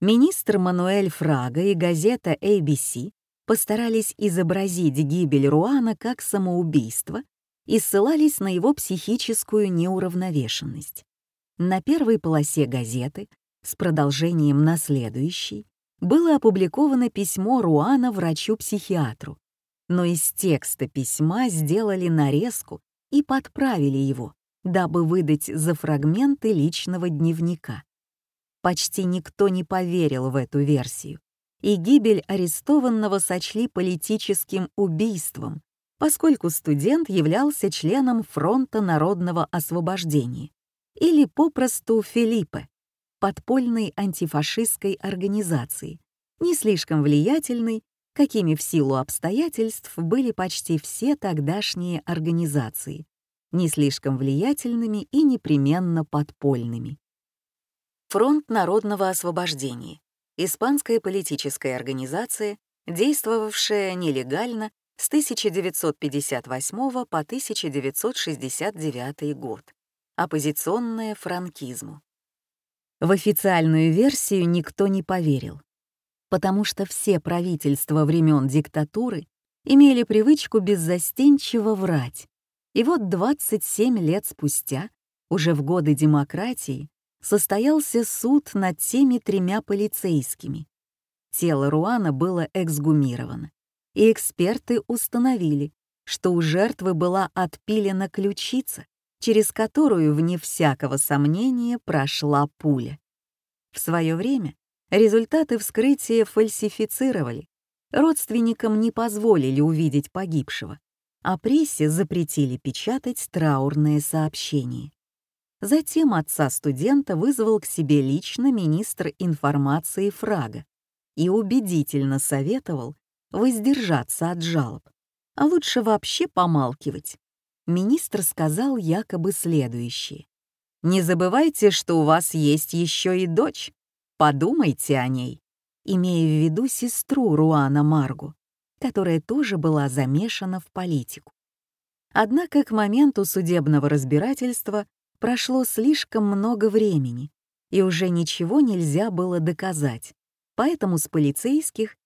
Министр Мануэль Фрага и газета ABC постарались изобразить гибель Руана как самоубийство и ссылались на его психическую неуравновешенность. На первой полосе газеты, с продолжением на следующей, было опубликовано письмо Руана врачу-психиатру, но из текста письма сделали нарезку и подправили его, дабы выдать за фрагменты личного дневника. Почти никто не поверил в эту версию, и гибель арестованного сочли политическим убийством, поскольку студент являлся членом Фронта народного освобождения или попросту Филиппе, подпольной антифашистской организации, не слишком влиятельной, какими в силу обстоятельств были почти все тогдашние организации, не слишком влиятельными и непременно подпольными. Фронт народного освобождения — испанская политическая организация, действовавшая нелегально с 1958 по 1969 год, оппозиционная франкизму. В официальную версию никто не поверил, потому что все правительства времен диктатуры имели привычку беззастенчиво врать. И вот 27 лет спустя, уже в годы демократии, состоялся суд над теми тремя полицейскими. Тело Руана было эксгумировано, и эксперты установили, что у жертвы была отпилена ключица, через которую, вне всякого сомнения, прошла пуля. В свое время результаты вскрытия фальсифицировали, родственникам не позволили увидеть погибшего, а прессе запретили печатать траурные сообщения. Затем отца студента вызвал к себе лично министр информации Фрага и убедительно советовал воздержаться от жалоб, а лучше вообще помалкивать министр сказал якобы следующее. «Не забывайте, что у вас есть еще и дочь. Подумайте о ней», имея в виду сестру Руана Маргу, которая тоже была замешана в политику. Однако к моменту судебного разбирательства прошло слишком много времени, и уже ничего нельзя было доказать, поэтому с полицейских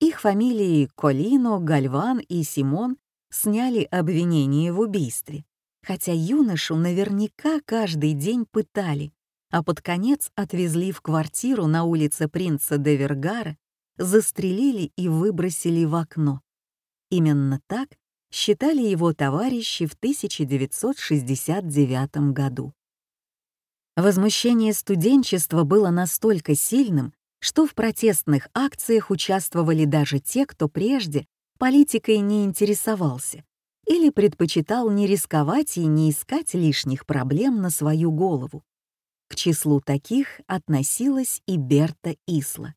их фамилии Колино, Гальван и Симон сняли обвинение в убийстве, хотя юношу наверняка каждый день пытали, а под конец отвезли в квартиру на улице принца де Вергара, застрелили и выбросили в окно. Именно так считали его товарищи в 1969 году. Возмущение студенчества было настолько сильным, что в протестных акциях участвовали даже те, кто прежде политикой не интересовался или предпочитал не рисковать и не искать лишних проблем на свою голову. К числу таких относилась и Берта Исла.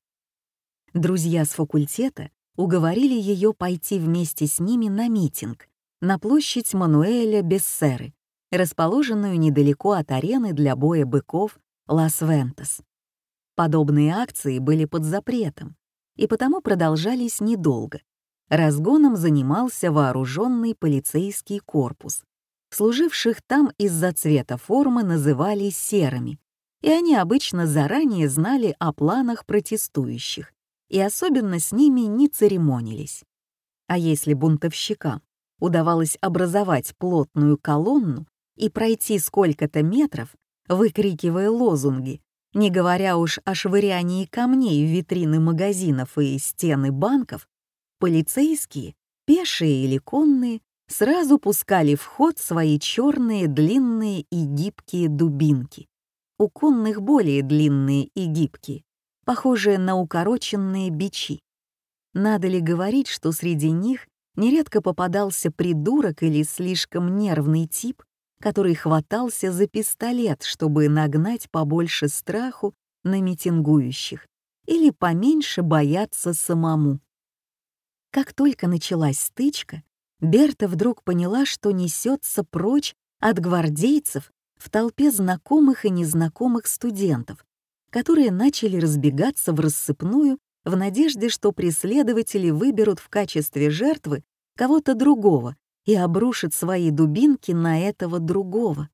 Друзья с факультета уговорили ее пойти вместе с ними на митинг на площадь Мануэля Бессеры, расположенную недалеко от арены для боя быков Лас-Вентас. Подобные акции были под запретом и потому продолжались недолго, Разгоном занимался вооруженный полицейский корпус. Служивших там из-за цвета формы называли серыми, и они обычно заранее знали о планах протестующих и особенно с ними не церемонились. А если бунтовщикам удавалось образовать плотную колонну и пройти сколько-то метров, выкрикивая лозунги, не говоря уж о швырянии камней в витрины магазинов и стены банков, Полицейские, пешие или конные, сразу пускали в ход свои черные, длинные и гибкие дубинки. У конных более длинные и гибкие, похожие на укороченные бичи. Надо ли говорить, что среди них нередко попадался придурок или слишком нервный тип, который хватался за пистолет, чтобы нагнать побольше страху на митингующих или поменьше бояться самому. Как только началась стычка, Берта вдруг поняла, что несется прочь от гвардейцев в толпе знакомых и незнакомых студентов, которые начали разбегаться в рассыпную в надежде, что преследователи выберут в качестве жертвы кого-то другого и обрушат свои дубинки на этого другого.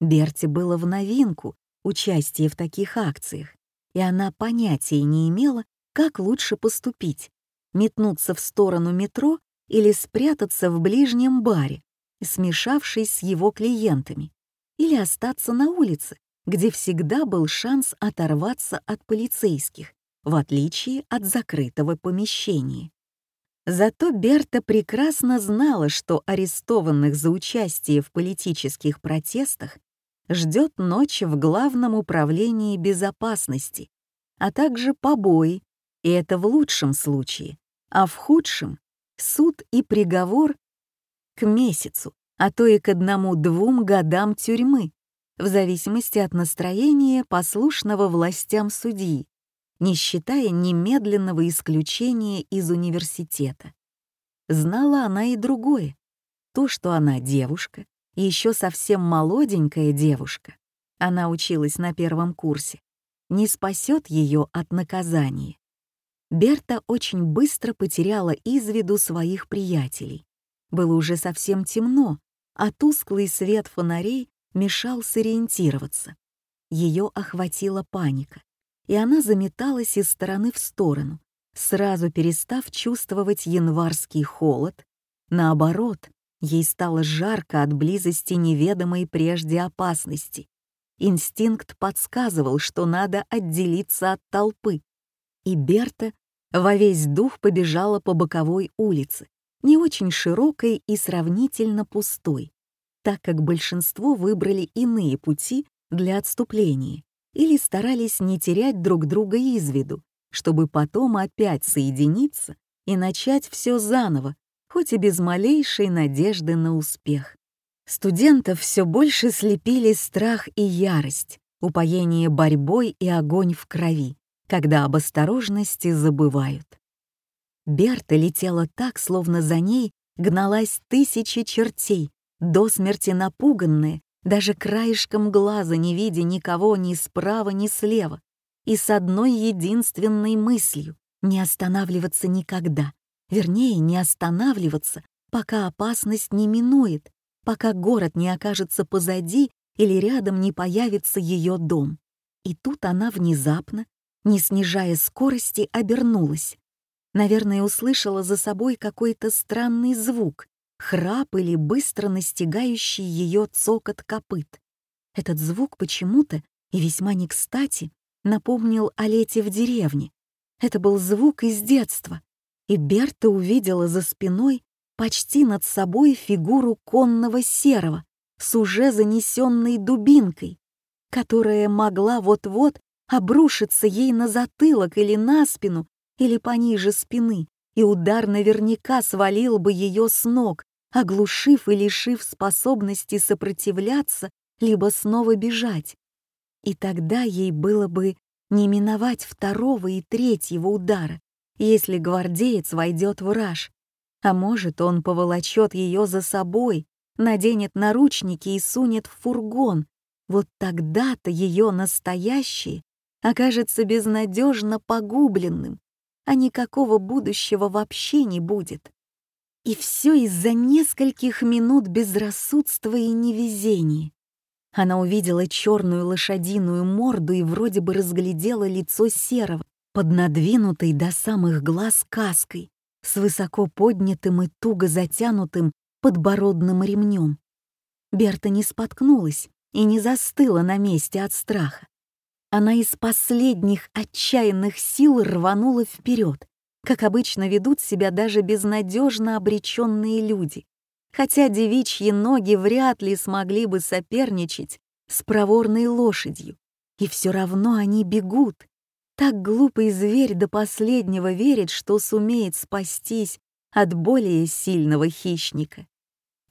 Берте было в новинку участие в таких акциях, и она понятия не имела, как лучше поступить метнуться в сторону метро или спрятаться в ближнем баре, смешавшись с его клиентами, или остаться на улице, где всегда был шанс оторваться от полицейских, в отличие от закрытого помещения. Зато Берта прекрасно знала, что арестованных за участие в политических протестах ждет ночь в Главном управлении безопасности, а также побои, и это в лучшем случае, а в худшем — суд и приговор к месяцу, а то и к одному-двум годам тюрьмы, в зависимости от настроения послушного властям судьи, не считая немедленного исключения из университета. Знала она и другое. То, что она девушка, еще совсем молоденькая девушка, она училась на первом курсе, не спасет ее от наказания. Берта очень быстро потеряла из виду своих приятелей. Было уже совсем темно, а тусклый свет фонарей мешал сориентироваться. Ее охватила паника и она заметалась из стороны в сторону, сразу перестав чувствовать январский холод. Наоборот, ей стало жарко от близости неведомой прежде опасности. Инстинкт подсказывал, что надо отделиться от толпы. И Берта во весь дух побежала по боковой улице, не очень широкой и сравнительно пустой, так как большинство выбрали иные пути для отступления или старались не терять друг друга из виду, чтобы потом опять соединиться и начать все заново, хоть и без малейшей надежды на успех. Студентов все больше слепили страх и ярость, упоение борьбой и огонь в крови, когда об осторожности забывают. Берта летела так, словно за ней гналась тысячи чертей, до смерти напуганная даже краешком глаза не видя никого ни справа, ни слева, и с одной единственной мыслью — не останавливаться никогда, вернее, не останавливаться, пока опасность не минует, пока город не окажется позади или рядом не появится ее дом. И тут она внезапно, не снижая скорости, обернулась. Наверное, услышала за собой какой-то странный звук, храп или быстро настигающий ее цокот копыт. Этот звук почему-то и весьма не кстати напомнил о лете в деревне. Это был звук из детства, и Берта увидела за спиной почти над собой фигуру конного серого с уже занесенной дубинкой, которая могла вот-вот обрушиться ей на затылок или на спину, или пониже спины, и удар наверняка свалил бы ее с ног, оглушив и лишив способности сопротивляться, либо снова бежать. И тогда ей было бы не миновать второго и третьего удара, если гвардеец войдет в раж. А может, он поволочет ее за собой, наденет наручники и сунет в фургон. Вот тогда-то ее настоящее окажется безнадежно погубленным, а никакого будущего вообще не будет. И все из-за нескольких минут безрассудства и невезения. Она увидела черную лошадиную морду и вроде бы разглядела лицо серого, под надвинутой до самых глаз каской, с высоко поднятым и туго затянутым подбородным ремнем. Берта не споткнулась и не застыла на месте от страха. Она из последних отчаянных сил рванула вперед, как обычно ведут себя даже безнадежно обреченные люди, хотя девичьи ноги вряд ли смогли бы соперничать с проворной лошадью, и все равно они бегут. Так глупый зверь до последнего верит, что сумеет спастись от более сильного хищника.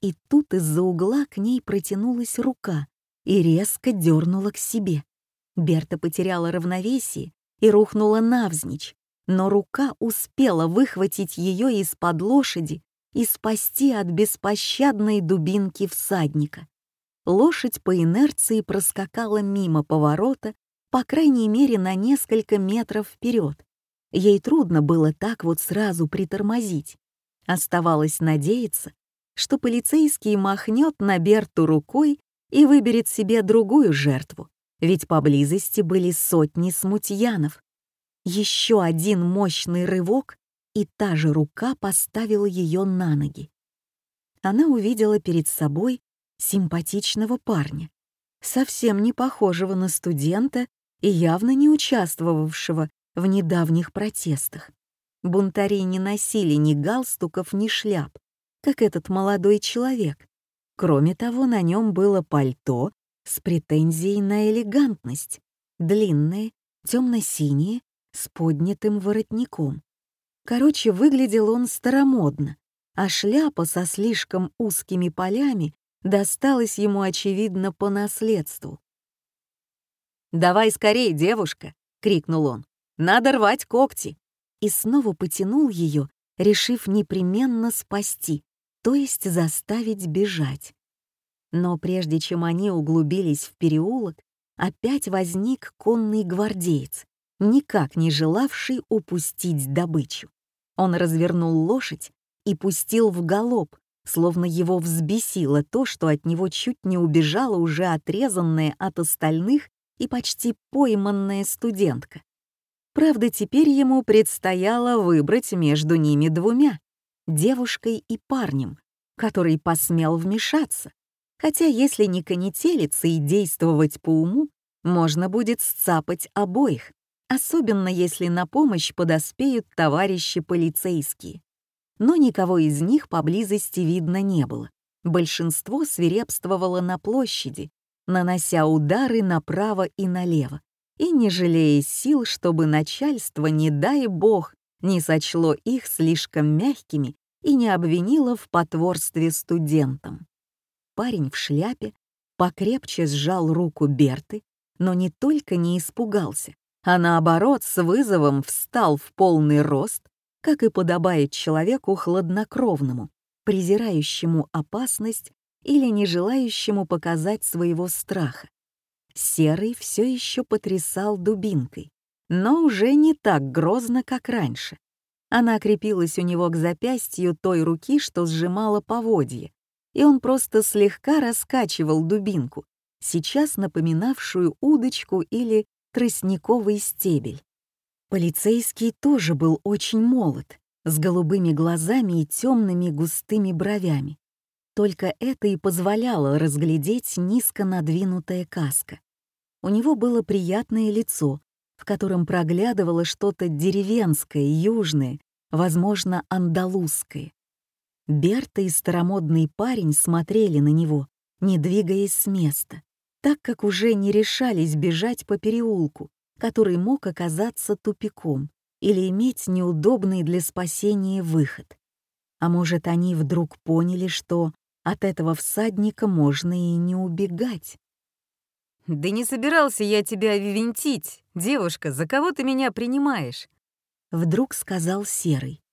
И тут из-за угла к ней протянулась рука и резко дернула к себе. Берта потеряла равновесие и рухнула навзничь, но рука успела выхватить ее из-под лошади и спасти от беспощадной дубинки всадника. Лошадь по инерции проскакала мимо поворота, по крайней мере на несколько метров вперед. Ей трудно было так вот сразу притормозить. Оставалось надеяться, что полицейский махнет на Берту рукой и выберет себе другую жертву, ведь поблизости были сотни смутьянов. Еще один мощный рывок, и та же рука поставила ее на ноги. Она увидела перед собой симпатичного парня, совсем не похожего на студента и явно не участвовавшего в недавних протестах. Бунтари не носили ни галстуков, ни шляп, как этот молодой человек. Кроме того, на нем было пальто с претензией на элегантность, длинное, темно-синее, с поднятым воротником. Короче, выглядел он старомодно, а шляпа со слишком узкими полями досталась ему, очевидно, по наследству. «Давай скорей, девушка!» — крикнул он. «Надо рвать когти!» И снова потянул ее, решив непременно спасти, то есть заставить бежать. Но прежде чем они углубились в переулок, опять возник конный гвардеец, никак не желавший упустить добычу. Он развернул лошадь и пустил в галоп, словно его взбесило то, что от него чуть не убежала уже отрезанная от остальных и почти пойманная студентка. Правда, теперь ему предстояло выбрать между ними двумя — девушкой и парнем, который посмел вмешаться. Хотя если не конетелиться и действовать по уму, можно будет сцапать обоих, особенно если на помощь подоспеют товарищи полицейские. Но никого из них поблизости видно не было. Большинство свирепствовало на площади, нанося удары направо и налево, и не жалея сил, чтобы начальство, не дай бог, не сочло их слишком мягкими и не обвинило в потворстве студентам. Парень в шляпе покрепче сжал руку Берты но не только не испугался, а наоборот с вызовом встал в полный рост, как и подобает человеку хладнокровному, презирающему опасность или не желающему показать своего страха. Серый все еще потрясал дубинкой, но уже не так грозно, как раньше. Она крепилась у него к запястью той руки, что сжимала поводье, и он просто слегка раскачивал дубинку, сейчас напоминавшую удочку или тростниковый стебель. Полицейский тоже был очень молод, с голубыми глазами и темными густыми бровями. Только это и позволяло разглядеть низко надвинутая каска. У него было приятное лицо, в котором проглядывало что-то деревенское, южное, возможно, андалузское. Берта и старомодный парень смотрели на него, не двигаясь с места так как уже не решались бежать по переулку, который мог оказаться тупиком или иметь неудобный для спасения выход. А может, они вдруг поняли, что от этого всадника можно и не убегать.
«Да не собирался я тебя винтить, девушка, за кого ты меня принимаешь?»
Вдруг сказал Серый.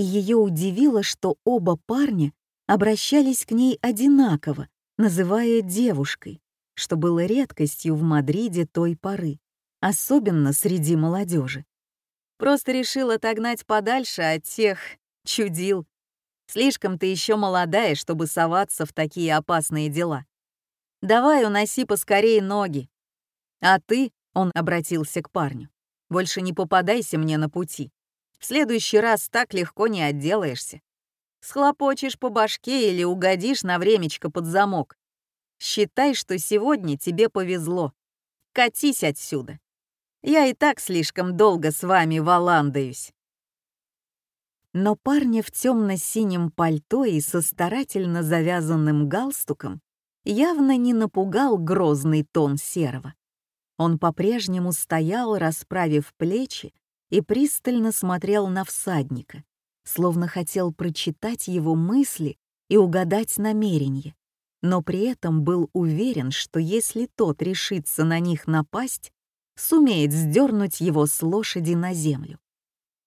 И ее удивило, что оба парня обращались к ней одинаково, называя девушкой что было редкостью в Мадриде той поры, особенно среди молодежи.
Просто решил отогнать подальше от тех чудил. Слишком ты еще молодая, чтобы соваться в такие опасные дела. Давай уноси поскорее ноги. А ты, — он обратился к парню, — больше не попадайся мне на пути. В следующий раз так легко не отделаешься. Схлопочешь по башке или угодишь на времечко под замок. Считай, что сегодня тебе повезло. Катись отсюда. Я и так слишком долго с вами валандаюсь.
Но парня в темно-синем пальто и со старательно завязанным галстуком явно не напугал грозный тон серого. Он по-прежнему стоял, расправив плечи, и пристально смотрел на всадника, словно хотел прочитать его мысли и угадать намерения но при этом был уверен, что если тот решится на них напасть, сумеет сдернуть его с лошади на землю.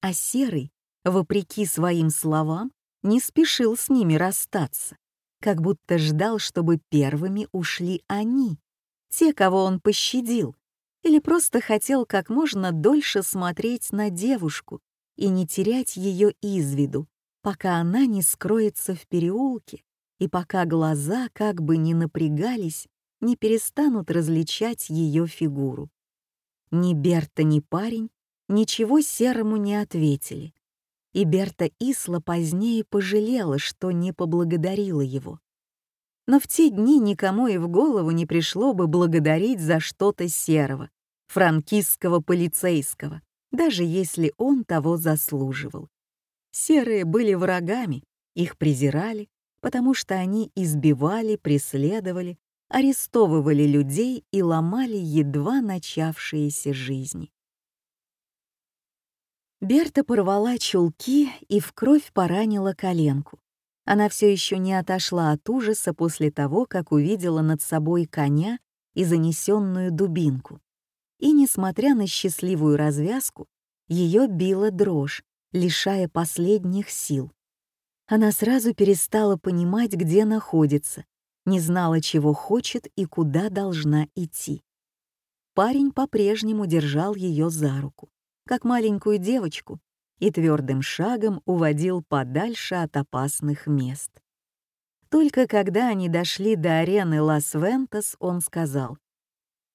А Серый, вопреки своим словам, не спешил с ними расстаться, как будто ждал, чтобы первыми ушли они, те, кого он пощадил, или просто хотел как можно дольше смотреть на девушку и не терять ее из виду, пока она не скроется в переулке и пока глаза, как бы ни напрягались, не перестанут различать ее фигуру. Ни Берта, ни парень ничего Серому не ответили, и Берта Исла позднее пожалела, что не поблагодарила его. Но в те дни никому и в голову не пришло бы благодарить за что-то Серого, франкистского полицейского, даже если он того заслуживал. Серые были врагами, их презирали, потому что они избивали, преследовали, арестовывали людей и ломали едва начавшиеся жизни. Берта порвала чулки и в кровь поранила коленку. Она все еще не отошла от ужаса после того, как увидела над собой коня и занесенную дубинку. И, несмотря на счастливую развязку, ее била дрожь, лишая последних сил. Она сразу перестала понимать, где находится, не знала, чего хочет и куда должна идти. Парень по-прежнему держал ее за руку, как маленькую девочку, и твердым шагом уводил подальше от опасных мест. Только когда они дошли до арены Лас-Вентас, он сказал,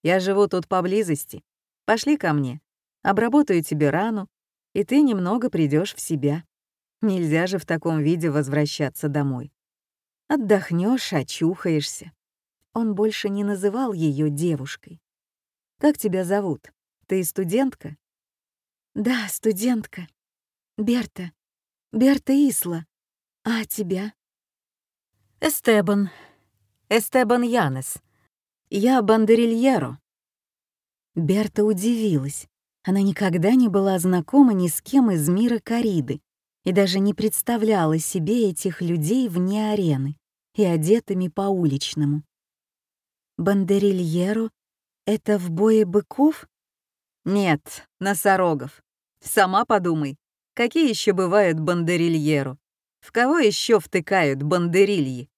«Я живу тут поблизости. Пошли ко мне, обработаю тебе рану, и ты немного придешь в себя. Нельзя же в таком виде возвращаться домой. Отдохнешь, очухаешься. Он больше не называл ее девушкой. «Как тебя зовут? Ты студентка?» «Да, студентка. Берта. Берта Исла. А тебя?» «Эстебан. Эстебан Янес. Я Бандерильеро». Берта удивилась. Она никогда не была знакома ни с кем из мира Кариды и даже не представляла себе этих людей вне арены и одетыми по-уличному. Бандерильеро — это в бое быков? Нет, носорогов. Сама подумай, какие еще бывают бандерильеро? В кого еще втыкают бандерильи?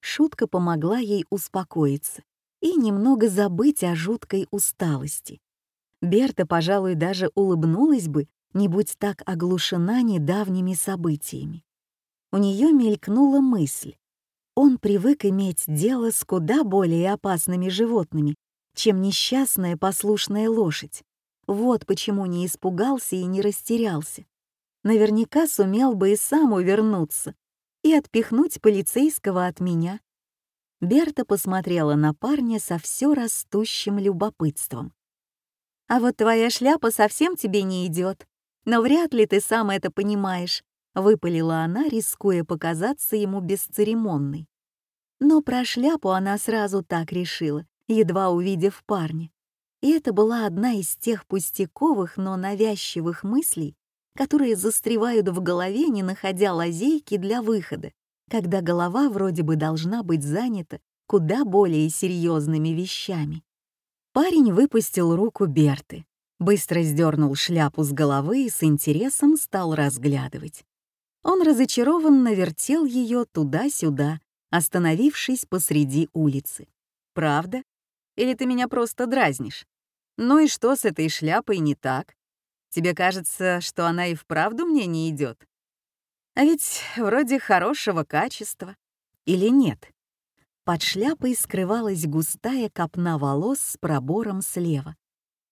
Шутка помогла ей успокоиться и немного забыть о жуткой усталости. Берта, пожалуй, даже улыбнулась бы, не будь так оглушена недавними событиями. У нее мелькнула мысль, он привык иметь дело с куда более опасными животными, чем несчастная послушная лошадь. Вот почему не испугался и не растерялся. Наверняка сумел бы и сам увернуться и отпихнуть полицейского от меня. Берта посмотрела на парня со все растущим любопытством. «А вот твоя шляпа совсем тебе не идет, но вряд ли ты сам это понимаешь», — выпалила она, рискуя показаться ему бесцеремонной. Но про шляпу она сразу так решила, едва увидев парня. И это была одна из тех пустяковых, но навязчивых мыслей, которые застревают в голове, не находя лазейки для выхода, когда голова вроде бы должна быть занята куда более серьезными вещами. Парень выпустил руку Берты, быстро сдернул шляпу с головы и с интересом стал разглядывать. Он разочарованно вертел ее туда-сюда, остановившись посреди улицы. «Правда? Или ты меня просто дразнишь? Ну и что с этой шляпой не так? Тебе кажется, что она и вправду мне не идет? А ведь вроде хорошего качества. Или нет?» Под шляпой скрывалась густая копна волос с пробором слева,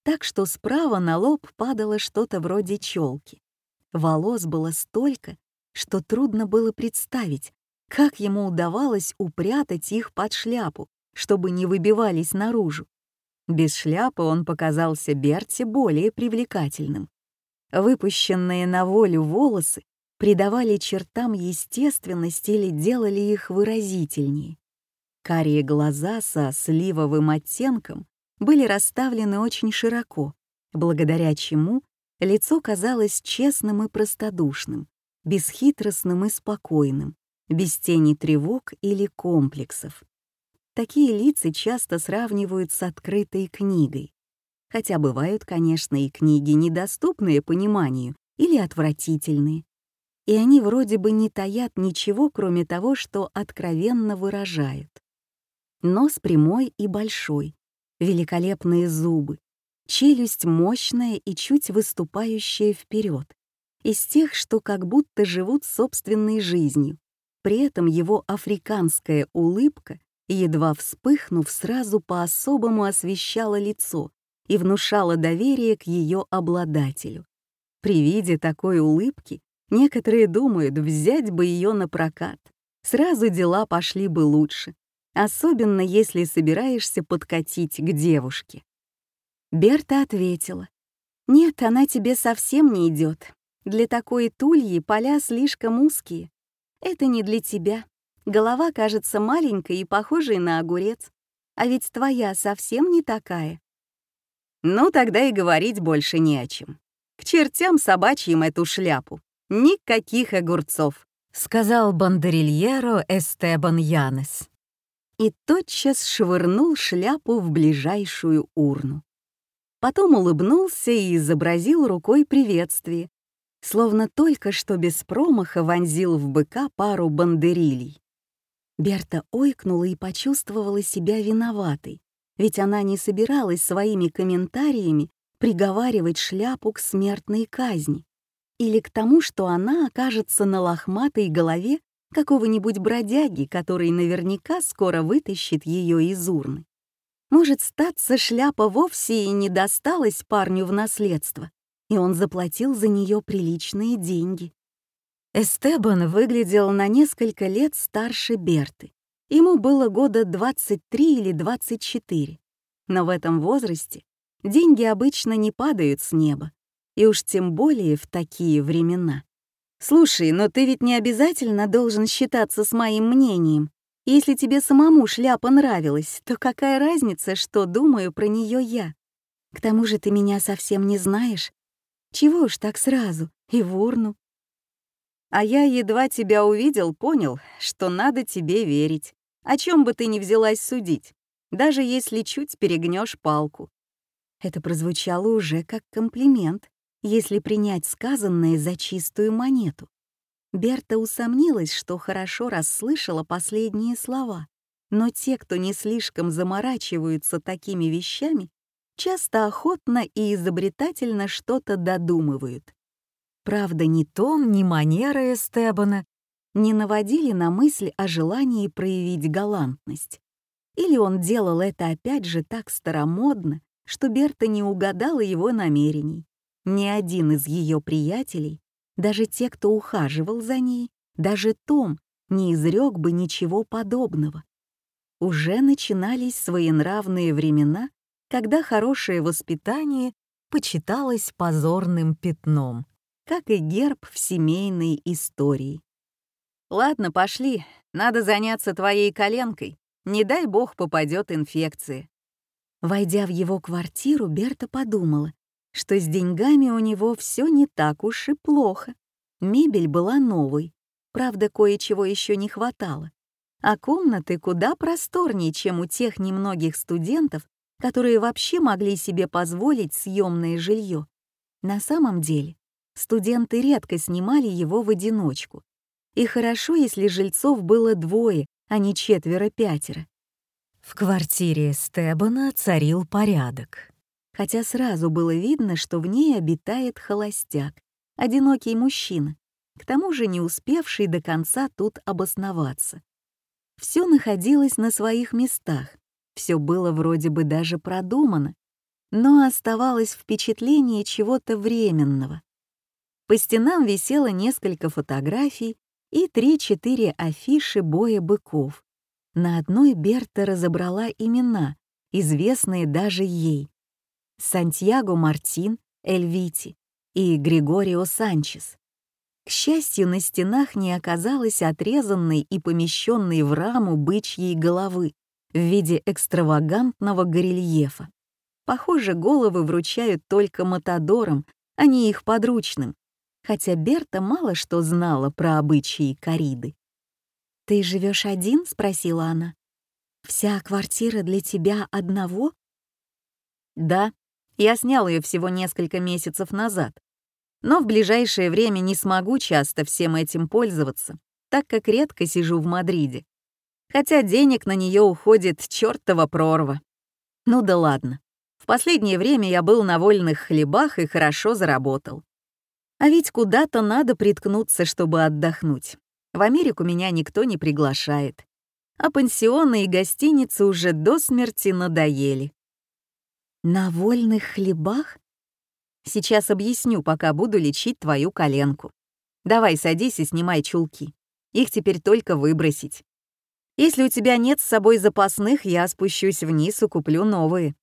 так что справа на лоб падало что-то вроде челки. Волос было столько, что трудно было представить, как ему удавалось упрятать их под шляпу, чтобы не выбивались наружу? Без шляпы он показался Берти более привлекательным. Выпущенные на волю волосы придавали чертам естественность или делали их выразительнее. Карие глаза со сливовым оттенком были расставлены очень широко, благодаря чему лицо казалось честным и простодушным, бесхитростным и спокойным, без тени тревог или комплексов. Такие лица часто сравнивают с открытой книгой. Хотя бывают, конечно, и книги, недоступные пониманию или отвратительные. И они вроде бы не таят ничего, кроме того, что откровенно выражают. Нос прямой и большой, великолепные зубы, челюсть мощная и чуть выступающая вперед, из тех, что как будто живут собственной жизнью, при этом его африканская улыбка, едва вспыхнув, сразу по-особому освещала лицо и внушала доверие к ее обладателю. При виде такой улыбки некоторые думают, взять бы ее на прокат. Сразу дела пошли бы лучше, особенно если собираешься подкатить к девушке. Берта ответила, «Нет, она тебе совсем не идет.
Для такой тульи поля слишком узкие. Это не для тебя. Голова кажется маленькой и похожей на огурец. А ведь твоя совсем не такая. Ну, тогда и говорить больше не о чем. К чертям собачьим эту шляпу. Никаких огурцов,
сказал бандерильеро Эстебан Янес.
И тотчас швырнул шляпу в ближайшую урну. Потом улыбнулся и изобразил рукой приветствие, словно только что без промаха вонзил в быка пару бандерилей. Берта ойкнула и почувствовала себя виноватой, ведь она не собиралась своими комментариями приговаривать шляпу к смертной казни или к тому, что она окажется на лохматой голове какого-нибудь бродяги, который наверняка скоро вытащит ее из урны. Может, статься шляпа вовсе и не досталась парню в наследство, и он заплатил за нее приличные деньги. Эстебан выглядел на несколько лет старше Берты. Ему было года 23 или 24. Но в этом возрасте деньги обычно не падают с неба, и уж тем более в такие времена. «Слушай, но ты ведь не обязательно должен считаться с моим мнением. Если тебе самому шляпа нравилась, то какая разница, что думаю про нее я? К тому же ты меня совсем не знаешь. Чего уж так сразу, и в урну?» А я едва тебя увидел, понял, что надо тебе верить. О чем бы ты ни взялась судить, даже если чуть перегнешь палку. Это прозвучало уже как комплимент, если принять сказанное за чистую монету. Берта усомнилась, что хорошо расслышала последние слова, но те, кто не слишком заморачиваются такими вещами, часто охотно и изобретательно что-то додумывают. Правда, ни тон, ни манеры Эстебана не наводили на мысль о желании проявить галантность. Или он делал это опять же так старомодно, что Берта не угадала его намерений. Ни один из ее приятелей, даже те, кто ухаживал за ней, даже Том, не изрек бы ничего подобного. Уже начинались своенравные времена, когда хорошее воспитание почиталось позорным пятном, как и герб в семейной истории. Ладно, пошли. Надо заняться твоей коленкой. Не дай бог попадет инфекция. Войдя в его квартиру, Берта подумала, что с деньгами у него все не так уж и плохо. Мебель была новой, правда, кое-чего еще не хватало. А комнаты куда просторнее, чем у тех немногих студентов, которые вообще могли себе позволить съемное жилье. На самом деле, студенты редко снимали его в одиночку, и хорошо, если жильцов было двое, а не четверо-пятеро. В квартире Стебана царил порядок. Хотя сразу было видно, что в ней обитает холостяк, одинокий мужчина, к тому же не успевший до конца тут обосноваться. Все находилось на своих местах, все было вроде бы даже продумано, но оставалось впечатление чего-то временного. По стенам висело несколько фотографий и три-четыре афиши боя быков. На одной Берта разобрала имена, известные даже ей. Сантьяго Мартин, Эльвити и Григорио Санчес. К счастью, на стенах не оказалось отрезанной и помещенной в раму бычьей головы в виде экстравагантного горельефа. Похоже, головы вручают только матадорам, а не их подручным, хотя Берта мало что знала про обычаи кориды. «Ты живешь один?» — спросила она. «Вся квартира для тебя одного?» «Да, я снял ее всего несколько месяцев назад, но в ближайшее время не смогу часто всем этим пользоваться, так как редко сижу в Мадриде. Хотя денег на нее уходит чертова прорва. Ну да ладно. В последнее время я был на вольных хлебах и хорошо заработал. А ведь куда-то надо приткнуться, чтобы отдохнуть. В Америку меня никто не приглашает. А пансионы и гостиницы уже до смерти надоели. На вольных хлебах? Сейчас объясню, пока буду лечить твою коленку. Давай садись и снимай чулки. Их теперь только выбросить. Если у тебя нет с собой запасных, я спущусь вниз и куплю новые.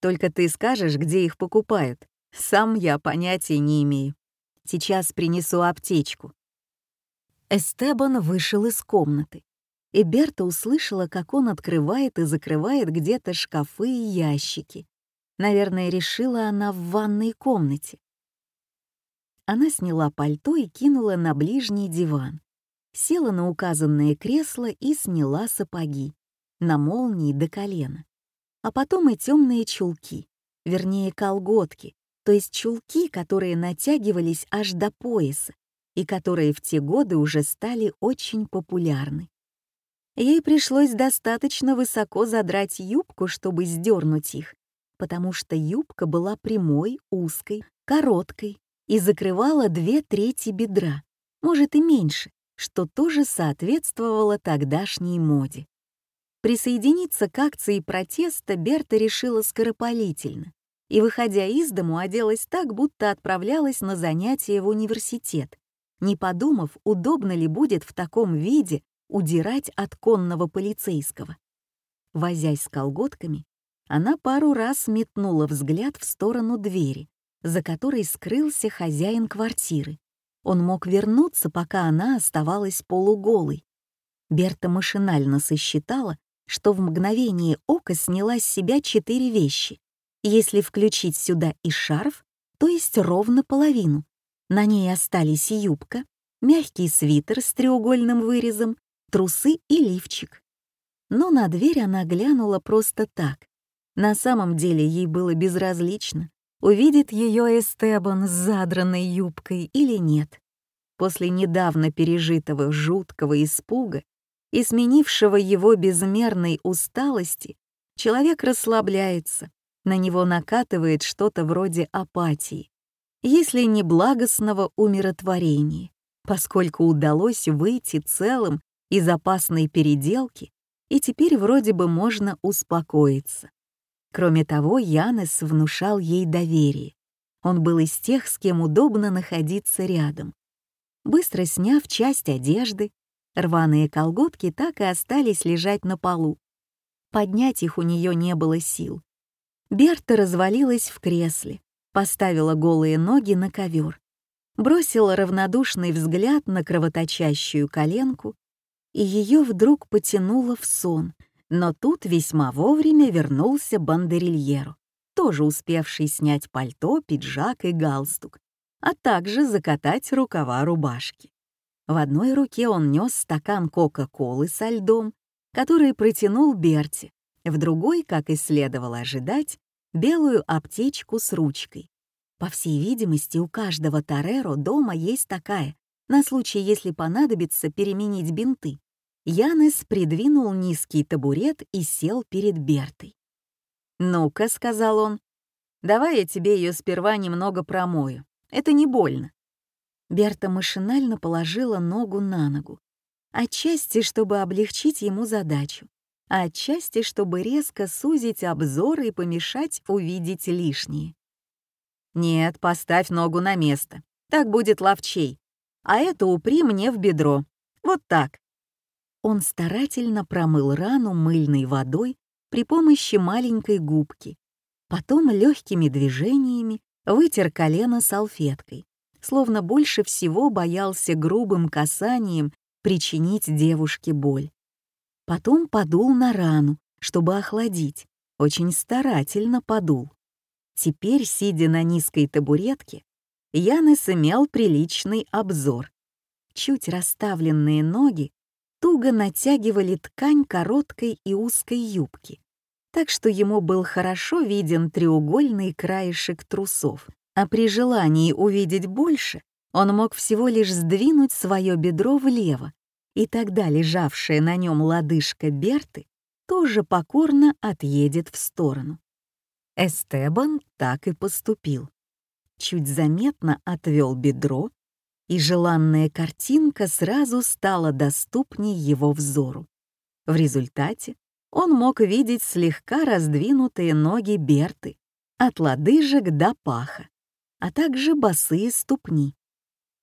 Только ты скажешь, где их покупают. Сам я понятия не имею. Сейчас принесу аптечку». Эстебан вышел из комнаты, и Берта услышала, как он открывает и закрывает где-то шкафы и ящики. Наверное, решила она в ванной комнате. Она сняла пальто и кинула на ближний диван. Села на указанное кресло и сняла сапоги, на молнии до колена. А потом и темные чулки, вернее колготки, то есть чулки, которые натягивались аж до пояса и которые в те годы уже стали очень популярны. Ей пришлось достаточно высоко задрать юбку, чтобы сдернуть их, потому что юбка была прямой, узкой, короткой и закрывала две трети бедра, может и меньше, что тоже соответствовало тогдашней моде. Присоединиться к акции протеста Берта решила скоропалительно и, выходя из дому, оделась так, будто отправлялась на занятия в университет, не подумав, удобно ли будет в таком виде удирать от конного полицейского. Возясь с колготками, она пару раз метнула взгляд в сторону двери, за которой скрылся хозяин квартиры. Он мог вернуться, пока она оставалась полуголой. Берта машинально сосчитала, что в мгновение ока сняла с себя четыре вещи. Если включить сюда и шарф, то есть ровно половину. На ней остались юбка, мягкий свитер с треугольным вырезом, трусы и лифчик. Но на дверь она глянула просто так. На самом деле ей было безразлично, увидит ее Эстебан с задранной юбкой или нет. После недавно пережитого жуткого испуга и сменившего его безмерной усталости, человек расслабляется, на него накатывает что-то вроде апатии, если не благостного умиротворения, поскольку удалось выйти целым из опасной переделки, и теперь вроде бы можно успокоиться. Кроме того, Янес внушал ей доверие. Он был из тех, с кем удобно находиться рядом. Быстро сняв часть одежды, рваные колготки так и остались лежать на полу. Поднять их у нее не было сил. Берта развалилась в кресле, поставила голые ноги на ковер, бросила равнодушный взгляд на кровоточащую коленку, и ее вдруг потянуло в сон — но тут весьма вовремя вернулся бандерильеру, тоже успевший снять пальто, пиджак и галстук, а также закатать рукава рубашки. В одной руке он нес стакан Кока-Колы со льдом, который протянул Берти, в другой, как и следовало ожидать, белую аптечку с ручкой. По всей видимости, у каждого Тореро дома есть такая, на случай, если понадобится переменить бинты. Янес придвинул низкий табурет и сел перед Бертой. «Ну-ка», — сказал он, — «давай я тебе ее сперва немного промою. Это не больно». Берта машинально положила ногу на ногу, отчасти, чтобы облегчить ему задачу, отчасти, чтобы резко сузить обзор и помешать увидеть лишнее. «Нет, поставь ногу на место. Так будет ловчей. А это упри мне в бедро. Вот так. Он старательно промыл рану мыльной водой при помощи маленькой губки. Потом легкими движениями вытер колено салфеткой, словно больше всего боялся грубым касанием причинить девушке боль. Потом подул на рану, чтобы охладить, очень старательно подул. Теперь, сидя на низкой табуретке, Янес имел приличный обзор. Чуть расставленные ноги туго натягивали ткань короткой и узкой юбки, так что ему был хорошо виден треугольный краешек трусов, а при желании увидеть больше он мог всего лишь сдвинуть свое бедро влево, и тогда лежавшая на нем лодыжка Берты тоже покорно отъедет в сторону. Эстебан так и поступил. Чуть заметно отвел бедро и желанная картинка сразу стала доступней его взору. В результате он мог видеть слегка раздвинутые ноги Берты от лодыжек до паха, а также босые ступни.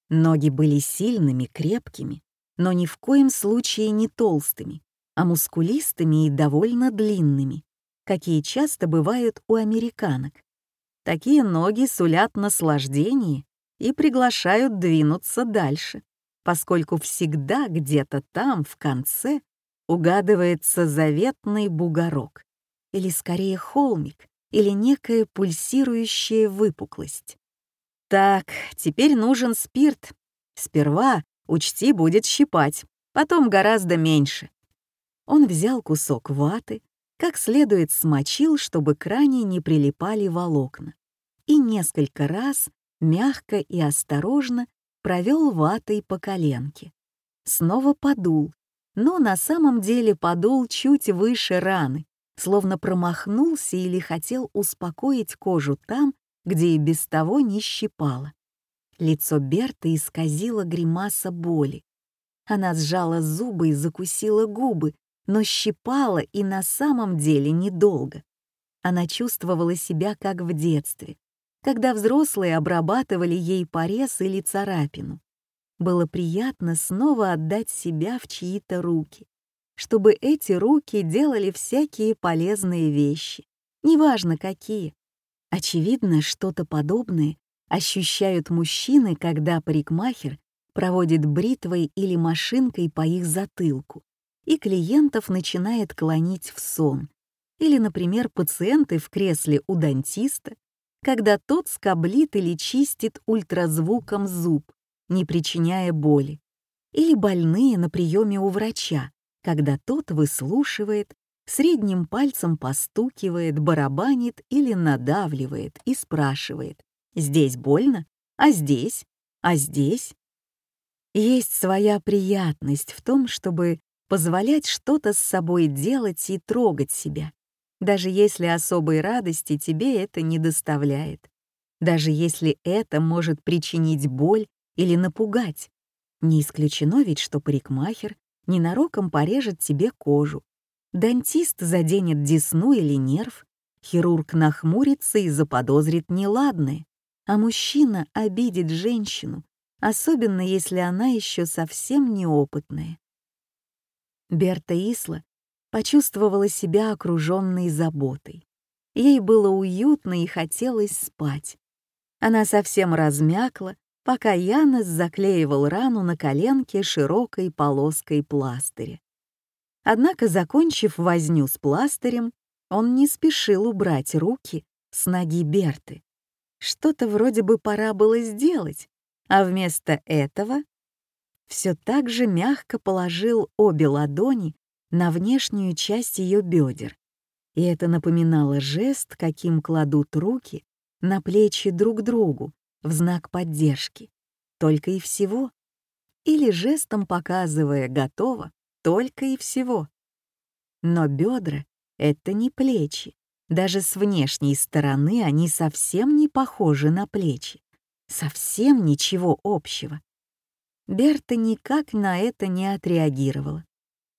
Ноги были сильными, крепкими, но ни в коем случае не толстыми, а мускулистыми и довольно длинными, какие часто бывают у американок. Такие ноги сулят наслаждение и приглашают двинуться дальше, поскольку всегда где-то там, в конце, угадывается заветный бугорок, или скорее холмик, или некая пульсирующая выпуклость. Так, теперь нужен спирт. Сперва, учти, будет щипать, потом гораздо меньше. Он взял кусок ваты, как следует смочил, чтобы к ране не прилипали волокна, и несколько раз мягко и осторожно провел ватой по коленке. Снова подул, но на самом деле подул чуть выше раны, словно промахнулся или хотел успокоить кожу там, где и без того не щипало. Лицо Берты исказило гримаса боли. Она сжала зубы и закусила губы, но щипала и на самом деле недолго. Она чувствовала себя как в детстве, когда взрослые обрабатывали ей порез или царапину. Было приятно снова отдать себя в чьи-то руки, чтобы эти руки делали всякие полезные вещи, неважно какие. Очевидно, что-то подобное ощущают мужчины, когда парикмахер проводит бритвой или машинкой по их затылку и клиентов начинает клонить в сон. Или, например, пациенты в кресле у дантиста, когда тот скоблит или чистит ультразвуком зуб, не причиняя боли. Или больные на приеме у врача, когда тот выслушивает, средним пальцем постукивает, барабанит или надавливает и спрашивает «Здесь больно? А здесь? А здесь?» Есть своя приятность в том, чтобы позволять что-то с собой делать и трогать себя, даже если особой радости тебе это не доставляет, даже если это может причинить боль или напугать. Не исключено ведь, что парикмахер ненароком порежет тебе кожу, дантист заденет десну или нерв, хирург нахмурится и заподозрит неладное, а мужчина обидит женщину, особенно если она еще совсем неопытная. Берта Исла почувствовала себя окруженной заботой. Ей было уютно и хотелось спать. Она совсем размякла, пока Янес заклеивал рану на коленке широкой полоской пластыря. Однако, закончив возню с пластырем, он не спешил убрать руки с ноги Берты. Что-то вроде бы пора было сделать, а вместо этого все так же мягко положил обе ладони на внешнюю часть ее бедер. И это напоминало жест, каким кладут руки на плечи друг другу в знак поддержки. Только и всего. Или жестом показывая «готово», только и всего. Но бедра — это не плечи. Даже с внешней стороны они совсем не похожи на плечи. Совсем ничего общего. Берта никак на это не отреагировала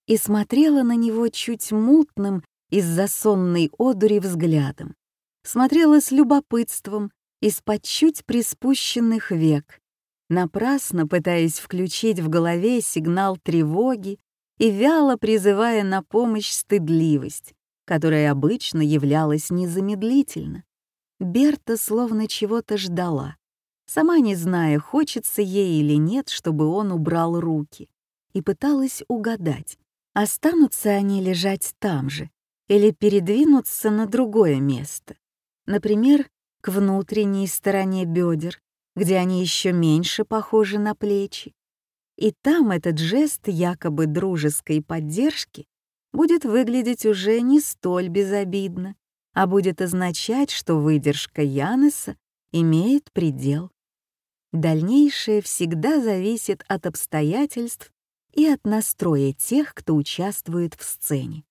и смотрела на него чуть мутным из-за сонной одури взглядом. Смотрела с любопытством из-под чуть приспущенных век, напрасно пытаясь включить в голове сигнал тревоги и вяло призывая на помощь стыдливость, которая обычно являлась незамедлительно. Берта словно чего-то ждала, сама не зная, хочется ей или нет, чтобы он убрал руки, и пыталась угадать, останутся они лежать там же или передвинуться на другое место, например, к внутренней стороне бедер, где они еще меньше похожи на плечи. И там этот жест якобы дружеской поддержки будет выглядеть уже не столь безобидно, а будет означать, что выдержка Янеса имеет предел. Дальнейшее всегда зависит от обстоятельств и от настроя тех, кто участвует в сцене.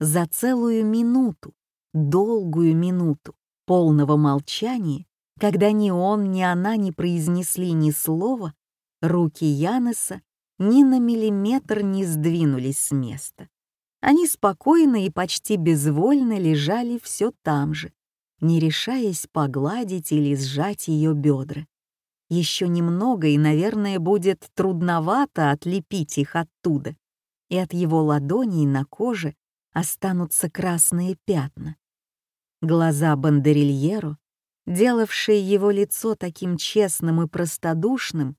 За целую минуту, долгую минуту полного молчания, когда ни он, ни она не произнесли ни слова, руки Янеса ни на миллиметр не сдвинулись с места. Они спокойно и почти безвольно лежали все там же, не решаясь погладить или сжать ее бедра. Еще немного, и, наверное, будет трудновато отлепить их оттуда, и от его ладоней на коже останутся красные пятна. Глаза Бандерильеро
делавшие его лицо таким честным и простодушным,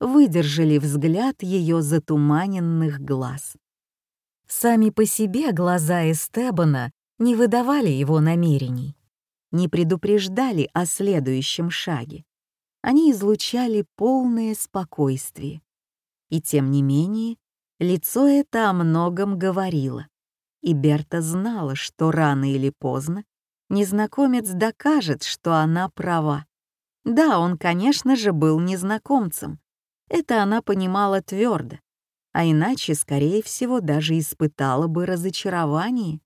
выдержали взгляд ее затуманенных глаз. Сами по себе глаза Эстебана не выдавали его намерений, не предупреждали о следующем шаге. Они излучали полное спокойствие. И тем не менее, лицо это о многом говорило. И Берта знала, что рано или поздно незнакомец докажет, что она права. Да, он, конечно же, был незнакомцем. Это она понимала твердо, а иначе, скорее всего, даже испытала бы разочарование.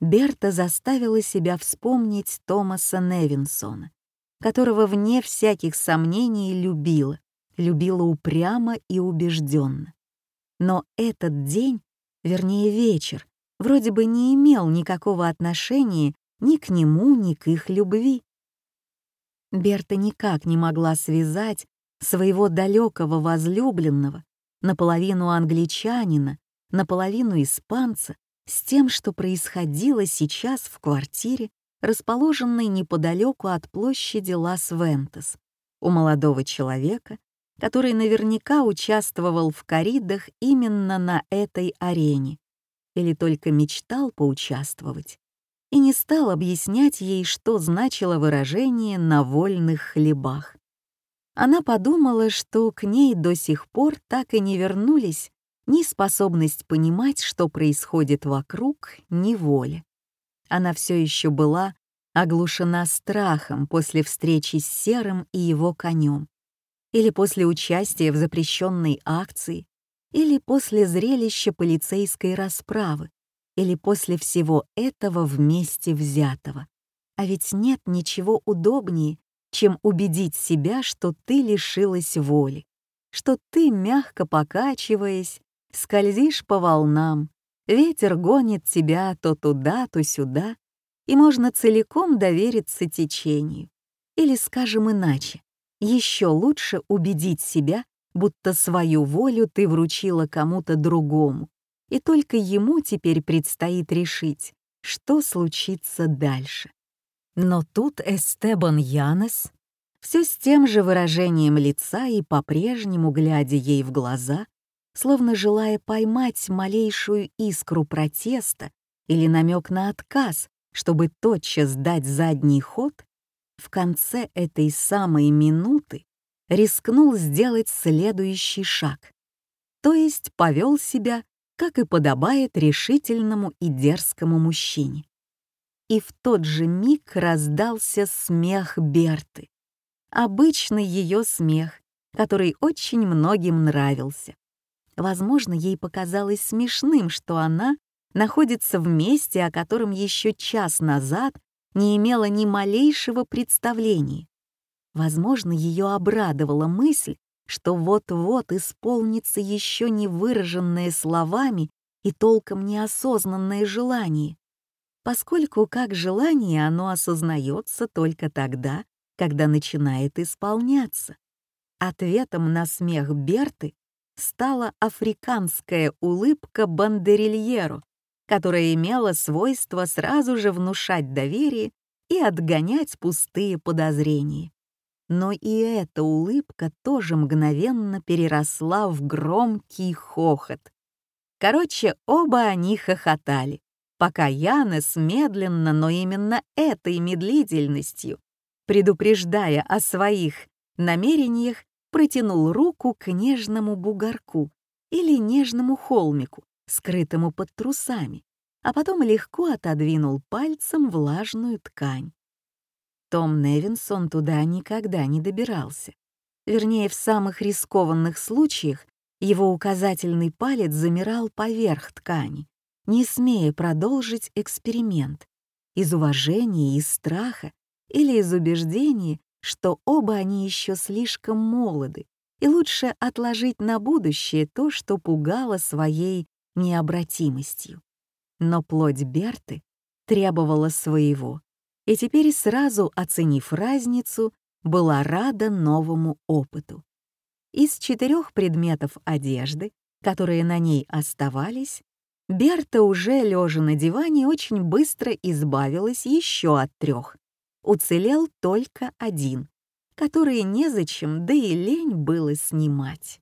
Берта заставила себя вспомнить Томаса Невинсона, которого вне всяких сомнений любила, любила упрямо и убежденно. Но этот день, вернее вечер, вроде бы не имел никакого отношения ни к нему, ни к их любви. Берта никак не могла связать своего далекого возлюбленного, наполовину англичанина, наполовину испанца, с тем, что происходило сейчас в квартире, расположенной неподалеку от площади Лас-Вентас, у молодого человека, который наверняка участвовал в коридах именно на этой арене, или только мечтал поучаствовать, и не стал объяснять ей, что значило выражение «на вольных хлебах». Она подумала, что к ней до сих пор так и не вернулись ни способность понимать, что происходит вокруг, ни воля. Она все еще была оглушена страхом после встречи с Серым и его конем, или после участия в запрещенной акции, или после зрелища полицейской расправы, или после всего этого вместе взятого. А ведь нет ничего удобнее, чем убедить себя, что ты лишилась воли, что ты, мягко покачиваясь, скользишь по волнам, ветер гонит тебя то туда, то сюда, и можно целиком довериться течению. Или, скажем иначе, еще лучше убедить себя, будто свою волю ты вручила кому-то другому, и только ему теперь предстоит решить, что случится дальше. Но тут Эстебан Янес, все с тем же выражением лица и по-прежнему глядя ей в глаза, словно желая поймать малейшую искру протеста или намек на отказ, чтобы тотчас дать задний ход, в конце этой самой минуты рискнул сделать следующий шаг, то есть повел себя, как и подобает решительному и дерзкому мужчине. И в тот же миг раздался смех Берты, обычный ее смех, который очень многим нравился. Возможно, ей показалось смешным, что она находится в месте, о котором еще час назад не имела ни малейшего представления. Возможно, ее обрадовала мысль, что вот-вот исполнится еще не выраженное словами и толком неосознанное желание, поскольку как желание оно осознается только тогда, когда начинает исполняться. Ответом на смех Берты стала африканская улыбка Бандерильеро, которая имела свойство сразу же внушать доверие и отгонять пустые подозрения. Но и эта улыбка тоже мгновенно переросла в громкий хохот. Короче, оба они хохотали, пока Янес медленно, но именно этой медлительностью, предупреждая о своих намерениях, протянул руку к нежному бугорку или нежному холмику, скрытому под трусами, а потом легко отодвинул пальцем влажную ткань. Том Невинсон туда никогда не добирался. Вернее, в самых рискованных случаях его указательный палец замирал поверх ткани, не смея продолжить эксперимент, из уважения и страха или из убеждения, что оба они еще слишком молоды, и лучше отложить на будущее то, что пугало своей необратимостью. Но плоть Берты требовала своего, и теперь, сразу оценив разницу, была рада новому опыту. Из четырех предметов одежды, которые на ней оставались, Берта, уже лежа на диване, очень быстро избавилась еще от трех. Уцелел только один, который незачем, да и лень было снимать.